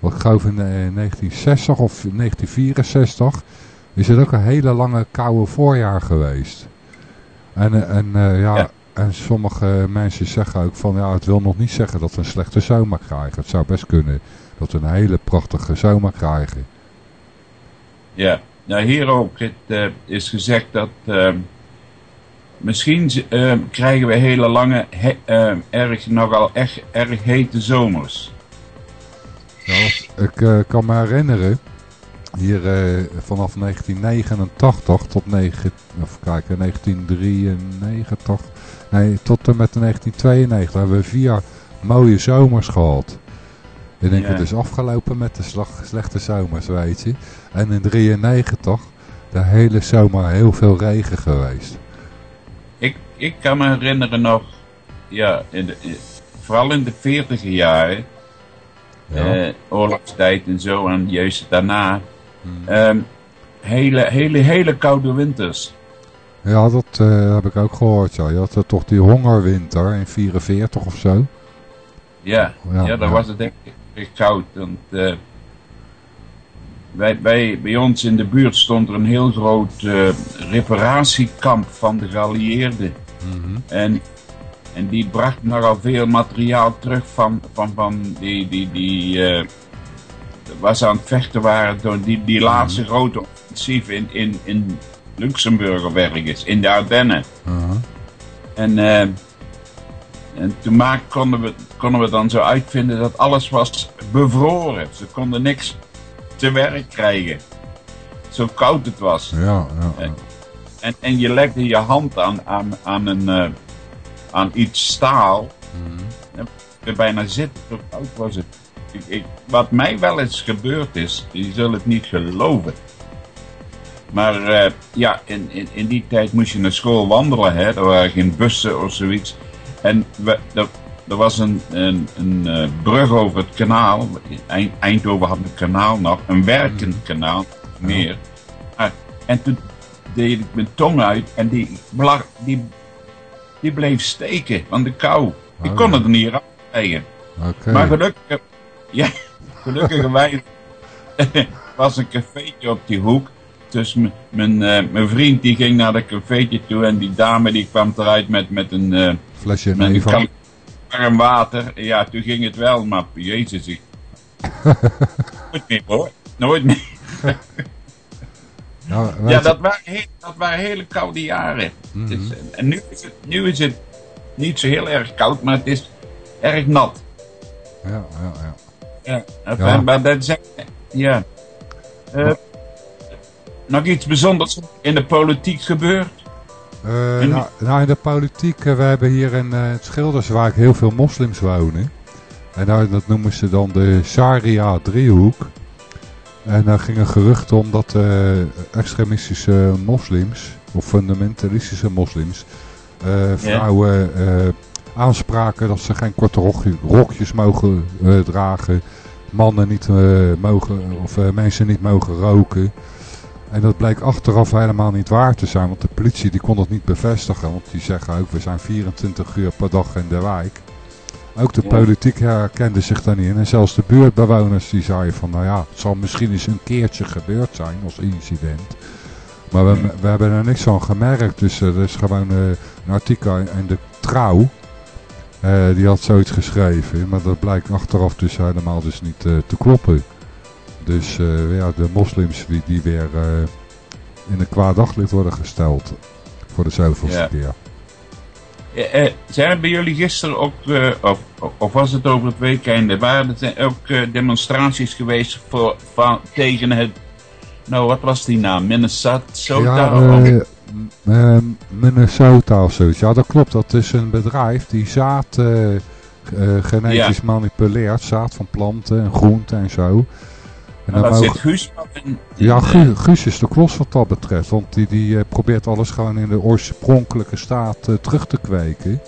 Want ik geloof in eh, 1960 of 1964 is het ook een hele lange koude voorjaar geweest. En, eh, en, eh, Ja. En sommige mensen zeggen ook van, ja, het wil nog niet zeggen dat we een slechte zomer krijgen. Het zou best kunnen dat we een hele prachtige zomer krijgen. ja. Nou, hier ook. Het eh, is gezegd dat eh, misschien eh, krijgen we hele lange, he, eh, erg, nogal echt erg hete zomers. Ik eh, kan me herinneren, hier eh, vanaf 1989 tot 9, even kijken, 1993, nee, tot en met 1992 hebben we vier mooie zomers gehad. Ik denk het is afgelopen met de slag, slechte zomers, weet je. En in 93 de hele zomer heel veel regen geweest. Ik, ik kan me herinneren nog, ja, in de, in- vooral in de 40 jaren, Ja. eh, oorlogstijd en zo, en juist daarna, Hmm. ehm, hele, hele, hele koude winters. Ja, dat eh, heb ik ook gehoord, ja. Je had eh, toch die hongerwinter in 44 of zo. Ja, Ja, ja, dan ja. was het echt, echt koud. Want, wij, wij, bij ons in de buurt stond er een heel groot reparatiekamp van de geallieerden. Mhm. En, en die bracht nogal veel materiaal terug van, van, van die, die, die ze aan het vechten waren door die, die laatste grote offensief in, in, in Luxemburg of ergens, in de Ardennen. Aha. En, eh, en toen maak, konden, we, konden we dan zo uitvinden dat alles was bevroren. Ze konden niks te werk krijgen. Zo koud het was. Ja, ja, ja. En, en je legde je hand aan, aan, aan, een, eh, aan iets staal. En er bijna zitten, zo koud was het. Ik, ik, wat mij wel eens gebeurd is, je zult het niet geloven. Maar eh, ja, in, in, in die tijd moest je naar school wandelen. Hè? Er waren geen bussen of zoiets. En we, er, er was een, een, een eh, brug over het kanaal. Eind- Eindhoven had een kanaal nog. Een werkend kanaal. Meer. Ah, en toen deed ik mijn tong uit. En die, bla- die, die bleef steken van de kou. Ik Oh, kon ja. het er niet uit krijgen. Oké. Maar gelukkig, ja, gelukkigerwijs was een cafeetje op die hoek. Dus mijn, mijn vriend die ging naar dat cafeetje toe en die dame die kwam eruit met, met een, eh Flesje met een kan warm water. Ja, toen ging het wel, maar jezus, ik... Nooit meer hoor, nooit meer. Ja, weet Ja, dat waren, he- dat waren hele koude jaren. Mhm. Is- en nu is, het, nu is het niet zo heel erg koud, maar het is erg nat. ja, ja, ja. Ja, Ja. maar dat is, ja. Eh, nog iets bijzonders in de politiek gebeurd? Eh, En- nou, nou, in de politiek, eh, we hebben hier in eh, het Schilderswijk heel veel moslims wonen. En nou, dat noemen ze dan de Sharia-driehoek. En daar gingen geruchten om dat eh, extremistische moslims, of fundamentalistische moslims, eh, vrouwen eh, aanspraken dat ze geen korte rokje- rokjes mogen eh, dragen. Mannen niet eh, mogen, of eh, mensen niet mogen roken. En dat bleek achteraf helemaal niet waar te zijn, want de politie die kon dat niet bevestigen. Want die zeggen ook, we zijn 24 uur per dag in de wijk. Ook de politiek herkende zich daar niet in. En zelfs de buurtbewoners die zeiden van, nou ja, het zal misschien eens een keertje gebeurd zijn als incident. Maar we, we hebben er niks van gemerkt. Dus er is gewoon eh, een artikel in de Trouw. eh, die had zoiets geschreven. Maar dat blijkt achteraf dus helemaal dus niet eh, te kloppen. Dus eh, ja, de moslims die, die weer eh, in een kwaad daglicht worden gesteld. Voor de zoveelste Ja. keer. Eh, zijn bij jullie gisteren ook, of, of was het over het weekend, waren er ook demonstraties geweest voor, van, tegen het, nou wat was die naam, Minnesota? ja, Minnesota of zoiets. Ja, dat klopt. Dat is een bedrijf die zaad eh, genetisch manipuleert. Zaad van planten en groenten en zo. En Nou, dan mogen- zit Guus in. Ja, Gu- Guus is de klos wat dat betreft. Want die, die eh, probeert alles gewoon in de oorspronkelijke staat eh, terug te kweken.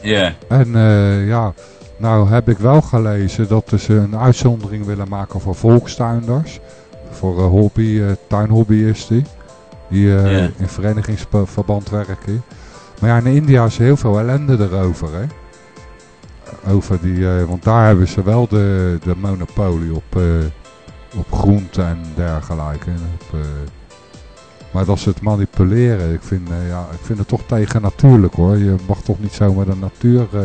Ja, En eh, ja, nou heb ik wel gelezen dat ze een uitzondering willen maken voor volkstuinders. Voor hobby, tuinhobbyisten. Die Ja. in verenigingsverband werken. Maar ja, in India is heel veel ellende erover, hè. Over die, want daar hebben ze wel de, de monopolie op, op groenten en dergelijke. Op, eh, maar dat ze het manipuleren, ik vind, eh, ja, ik vind het toch tegennatuurlijk hoor. Je mag toch niet zomaar de natuur eh,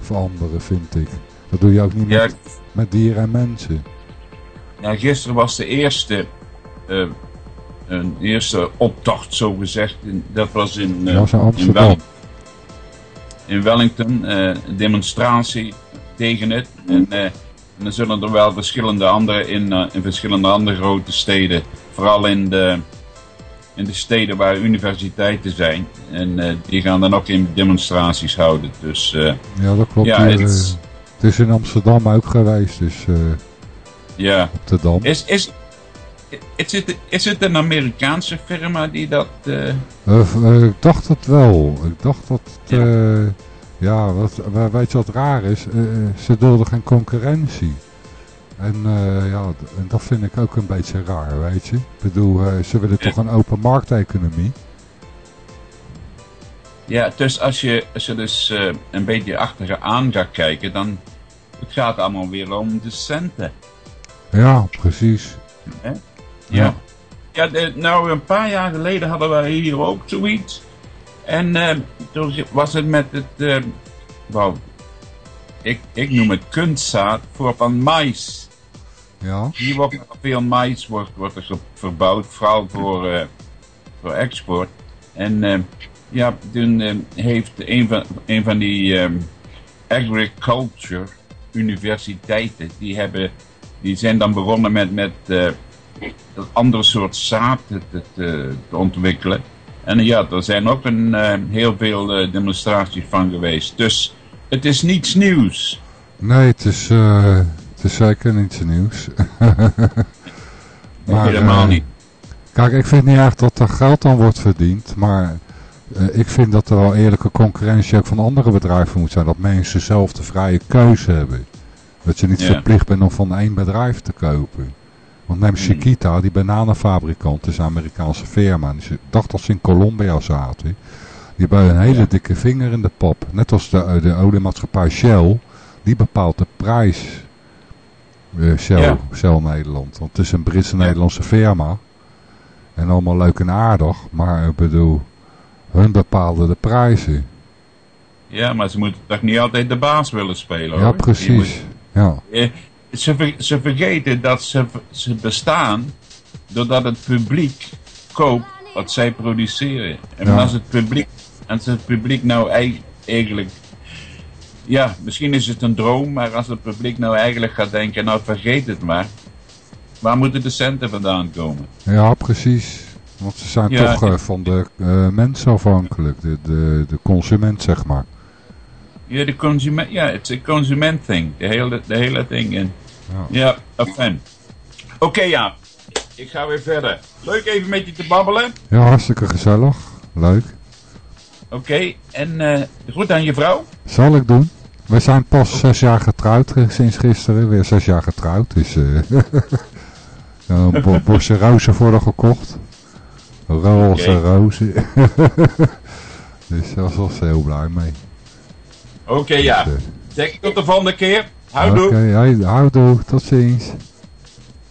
veranderen, vind ik. Dat doe je ook niet ja, met, met dieren en mensen. ja, gisteren was de eerste, eh, een eerste optocht zo gezegd, dat was in, was in in, Wellington, een demonstratie tegen het. En, en er zullen er wel verschillende andere in, eh, in verschillende andere grote steden, vooral in de, in de steden waar universiteiten zijn. En eh, die gaan dan ook in demonstraties houden. Dus eh, Ja, dat klopt. Ja, Hier, het is- het is in Amsterdam ook geweest, dus ja. op de Dam. Is, is, is, het, is het een Amerikaanse firma die dat... ik dacht het wel. Ik dacht dat... Ja, ja wat, wa- weet je wat raar is? Eh, ze dulden geen concurrentie. En eh, ja, dat vind ik ook een beetje raar, weet je. Ik bedoel, ze willen toch een open markteconomie? Ja, dus als je, als je dus een beetje achteraan gaat kijken, dan het gaat allemaal weer om de centen. Ja, precies. Ja. Ja. Ja, de- nou een paar jaar geleden hadden wij hier ook zoiets. En eh, toen was het met het, eh, ik, ik noem het kunstzaad voor van mais. Ja, Hier wordt veel mais wordt, wordt er ge- verbouwd, vooral voor, eh, voor export. En ja, toen heeft een van, een van die agriculture universiteiten, die, hebben, die zijn dan begonnen met, met dat andere soort zaad te, te, te- te ontwikkelen. En eh, ja, er zijn ook een, eh, heel veel eh, demonstraties van geweest. Dus het is niets nieuws. nee, het is, het is zeker niets nieuws. Helemaal eh, niet. Kijk, ik vind niet echt dat er geld aan wordt verdiend, maar ik vind dat er wel eerlijke concurrentie ook van andere bedrijven moet zijn. Dat mensen zelf de vrije keuze hebben. Dat je niet Ja. verplicht bent om van één bedrijf te kopen. Want neem Hmm. Chiquita, die bananenfabrikant, is een Amerikaanse firma. en Ik dacht dat ze in Colombia zaten. Die hebben een hele Ja. dikke vinger in de pap. Net als de, de oliemaatschappij Shell. Die bepaalt de prijs. Eh, Shell, Ja. Shell Nederland. Want het is een Britse-Nederlandse firma. En allemaal leuk en aardig. Maar ik bedoel, hun bepaalden de prijzen. Ja, maar ze moeten toch niet altijd de baas willen spelen Ja, hoor. Precies. Ja, moet- eh, ze, ze vergeten dat ze, ze bestaan doordat het publiek koop wat zij produceren. En Ja. als het publiek, als het publiek nou ei- eigenlijk, ja, misschien is het een droom, maar als het publiek nou eigenlijk gaat denken, nou vergeet het maar, waar moeten de centen vandaan komen? Ja, precies. Want ze zijn Ja. toch eh, van de eh, mensen afhankelijk. De, de, de consument, zeg maar. Ja, de consument, ja, het is een consument thing, de hele, de hele ding. En, Ja. ja, afijn. Oké, ja, ik ga weer verder. Leuk even met je te babbelen. Ja, hartstikke gezellig. Leuk. Oké, en eh goed aan je vrouw. Zal ik doen. We zijn pas zes jaar getrouwd sinds gisteren. Weer zes jaar getrouwd. Dus ja, een bo bosje rozen worden gekocht. Roze rozen. dus daar was ze heel blij mee. Oké, ja. Eh, Zeg ik tot de volgende keer. Oké, Houdoe. houdoe. Tot ziens.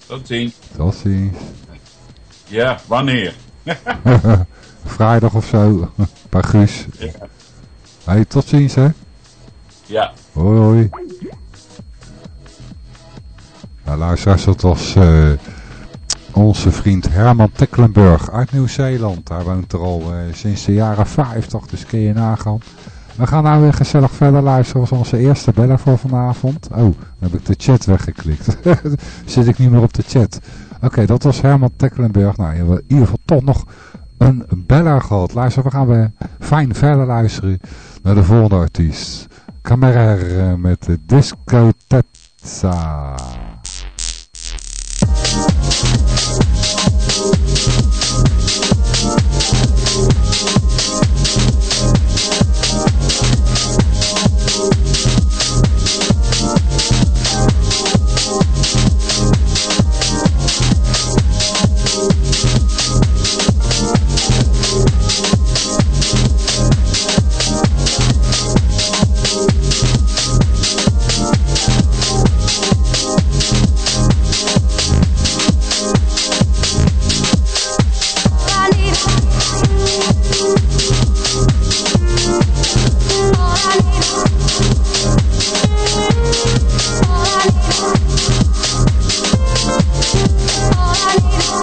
Tot ziens. Tot ziens. Ja, wanneer? Vrijdag of zo. Bij Guus. Ja. Hey, tot ziens hè. Ja. Hoi hoi. Nou, luisteraars, dat was eh, onze vriend Herman Tecklenburg uit Nieuw-Zeeland. Hij woont er al eh, sinds de jaren 50, dus kun je nagaan. We gaan nou weer gezellig verder luisteren. Was onze eerste beller voor vanavond. Oh, dan heb ik de chat weggeklikt. Zit ik niet meer op de chat. Oké, dat was Herman Tecklenburg. Nou, in ieder geval toch nog een beller gehad. Luister, we gaan weer fijn verder luisteren naar de volgende artiest. Camerer eh, met de Discotezza. I need All I need is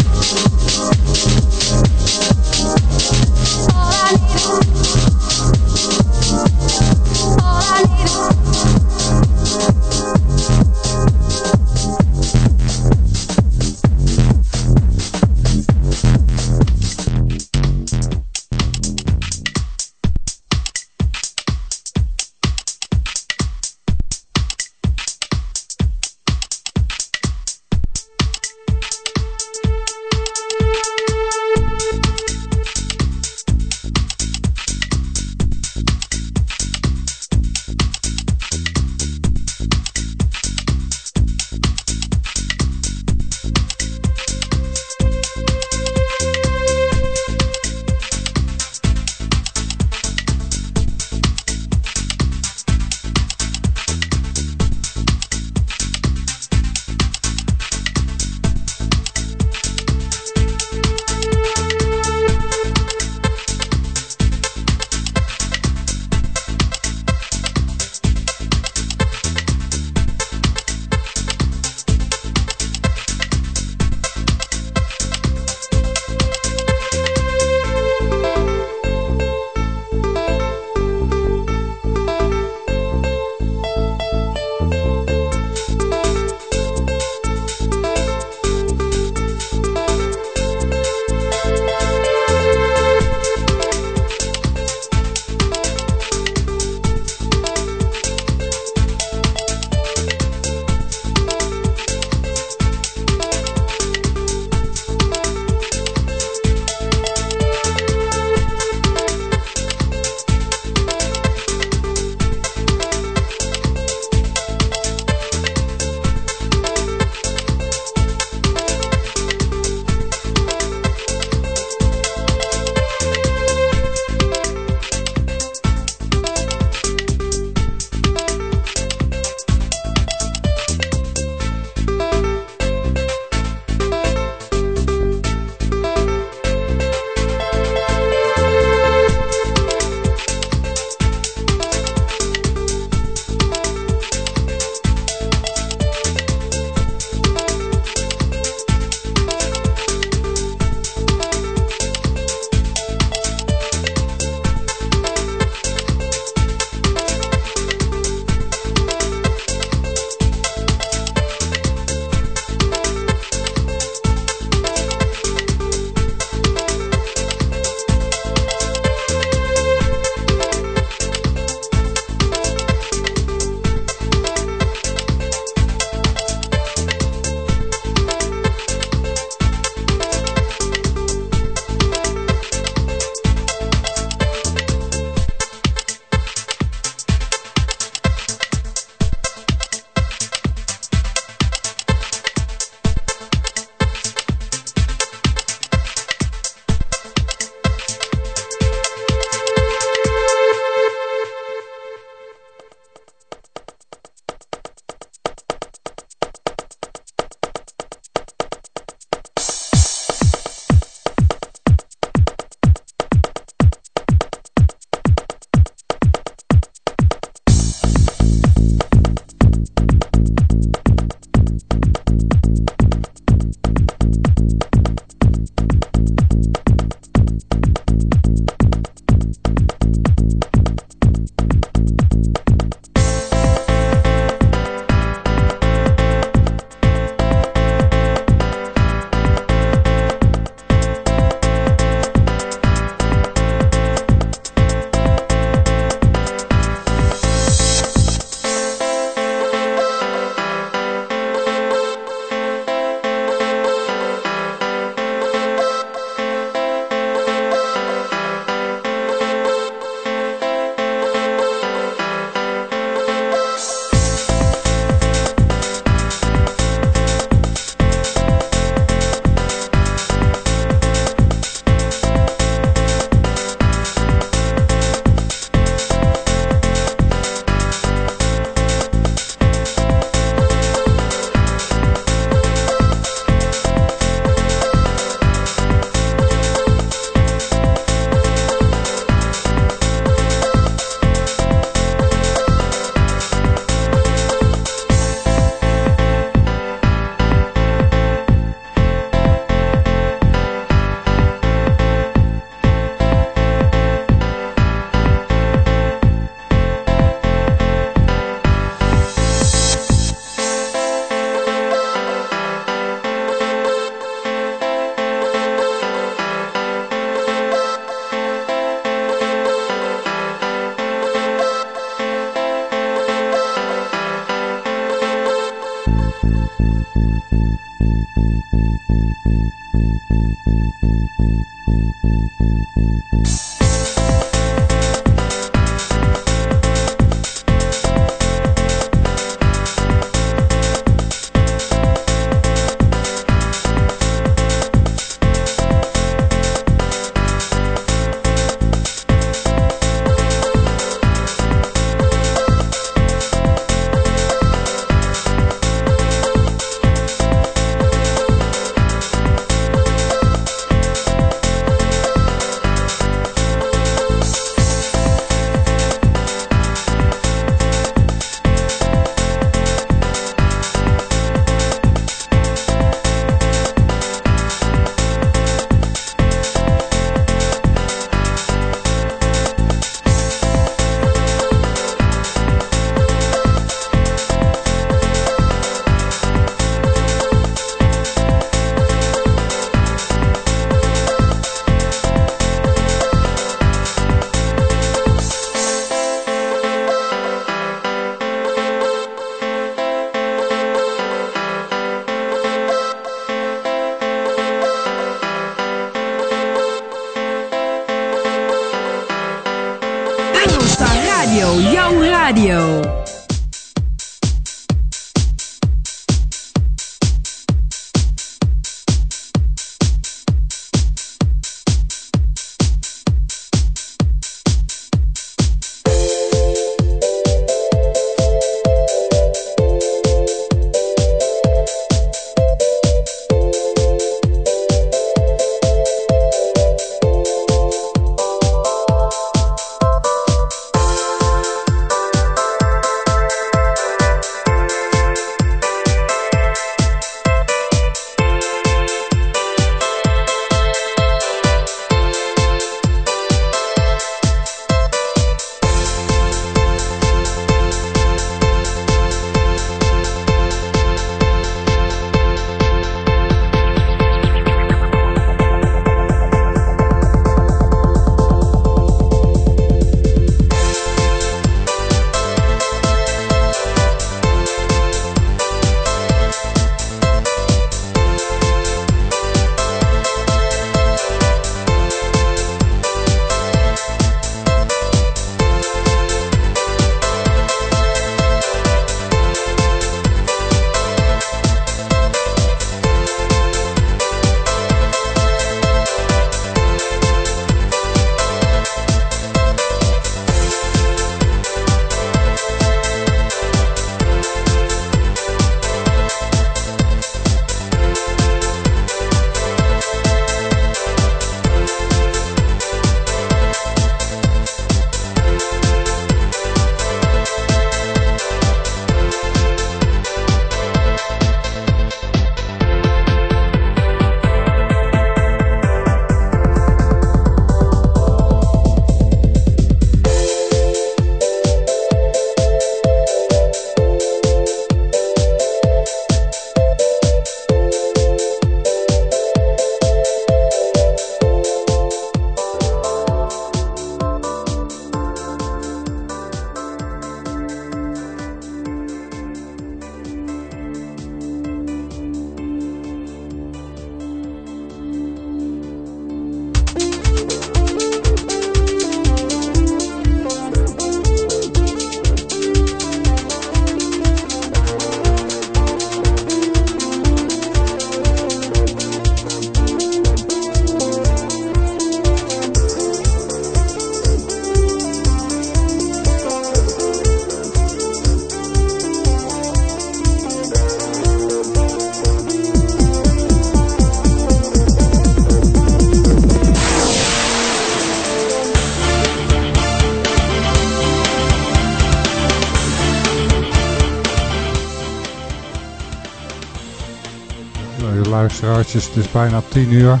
het is bijna 10 uur.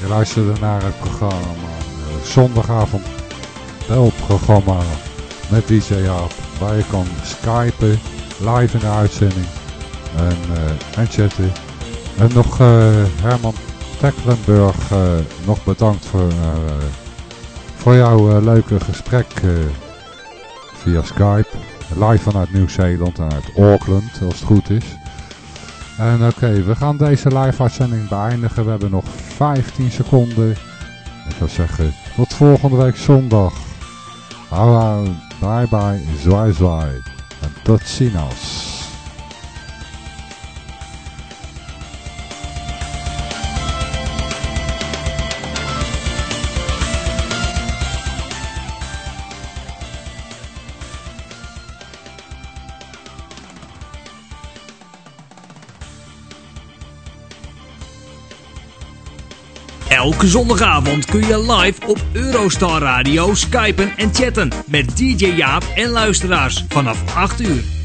Je luisterde naar het programma eh, Zondagavond belprogramma met DJ. Waar je kan skypen, live in de uitzending en, eh, en chatten. En nog eh, Herman Tecklenburg, nog bedankt voor, voor jouw leuke gesprek via Skype. live vanuit Nieuw-Zeeland en uit Auckland, als het goed is. En oké, we gaan deze live uitzending beëindigen. We hebben nog 15 seconden. Ik zou zeggen, tot volgende week zondag. Hou bye bye, zwaai zwaai. En tot ziens. Elke zondagavond kun je live op Eurostar Radio skypen en chatten met DJ Jaap en luisteraars vanaf 8 uur.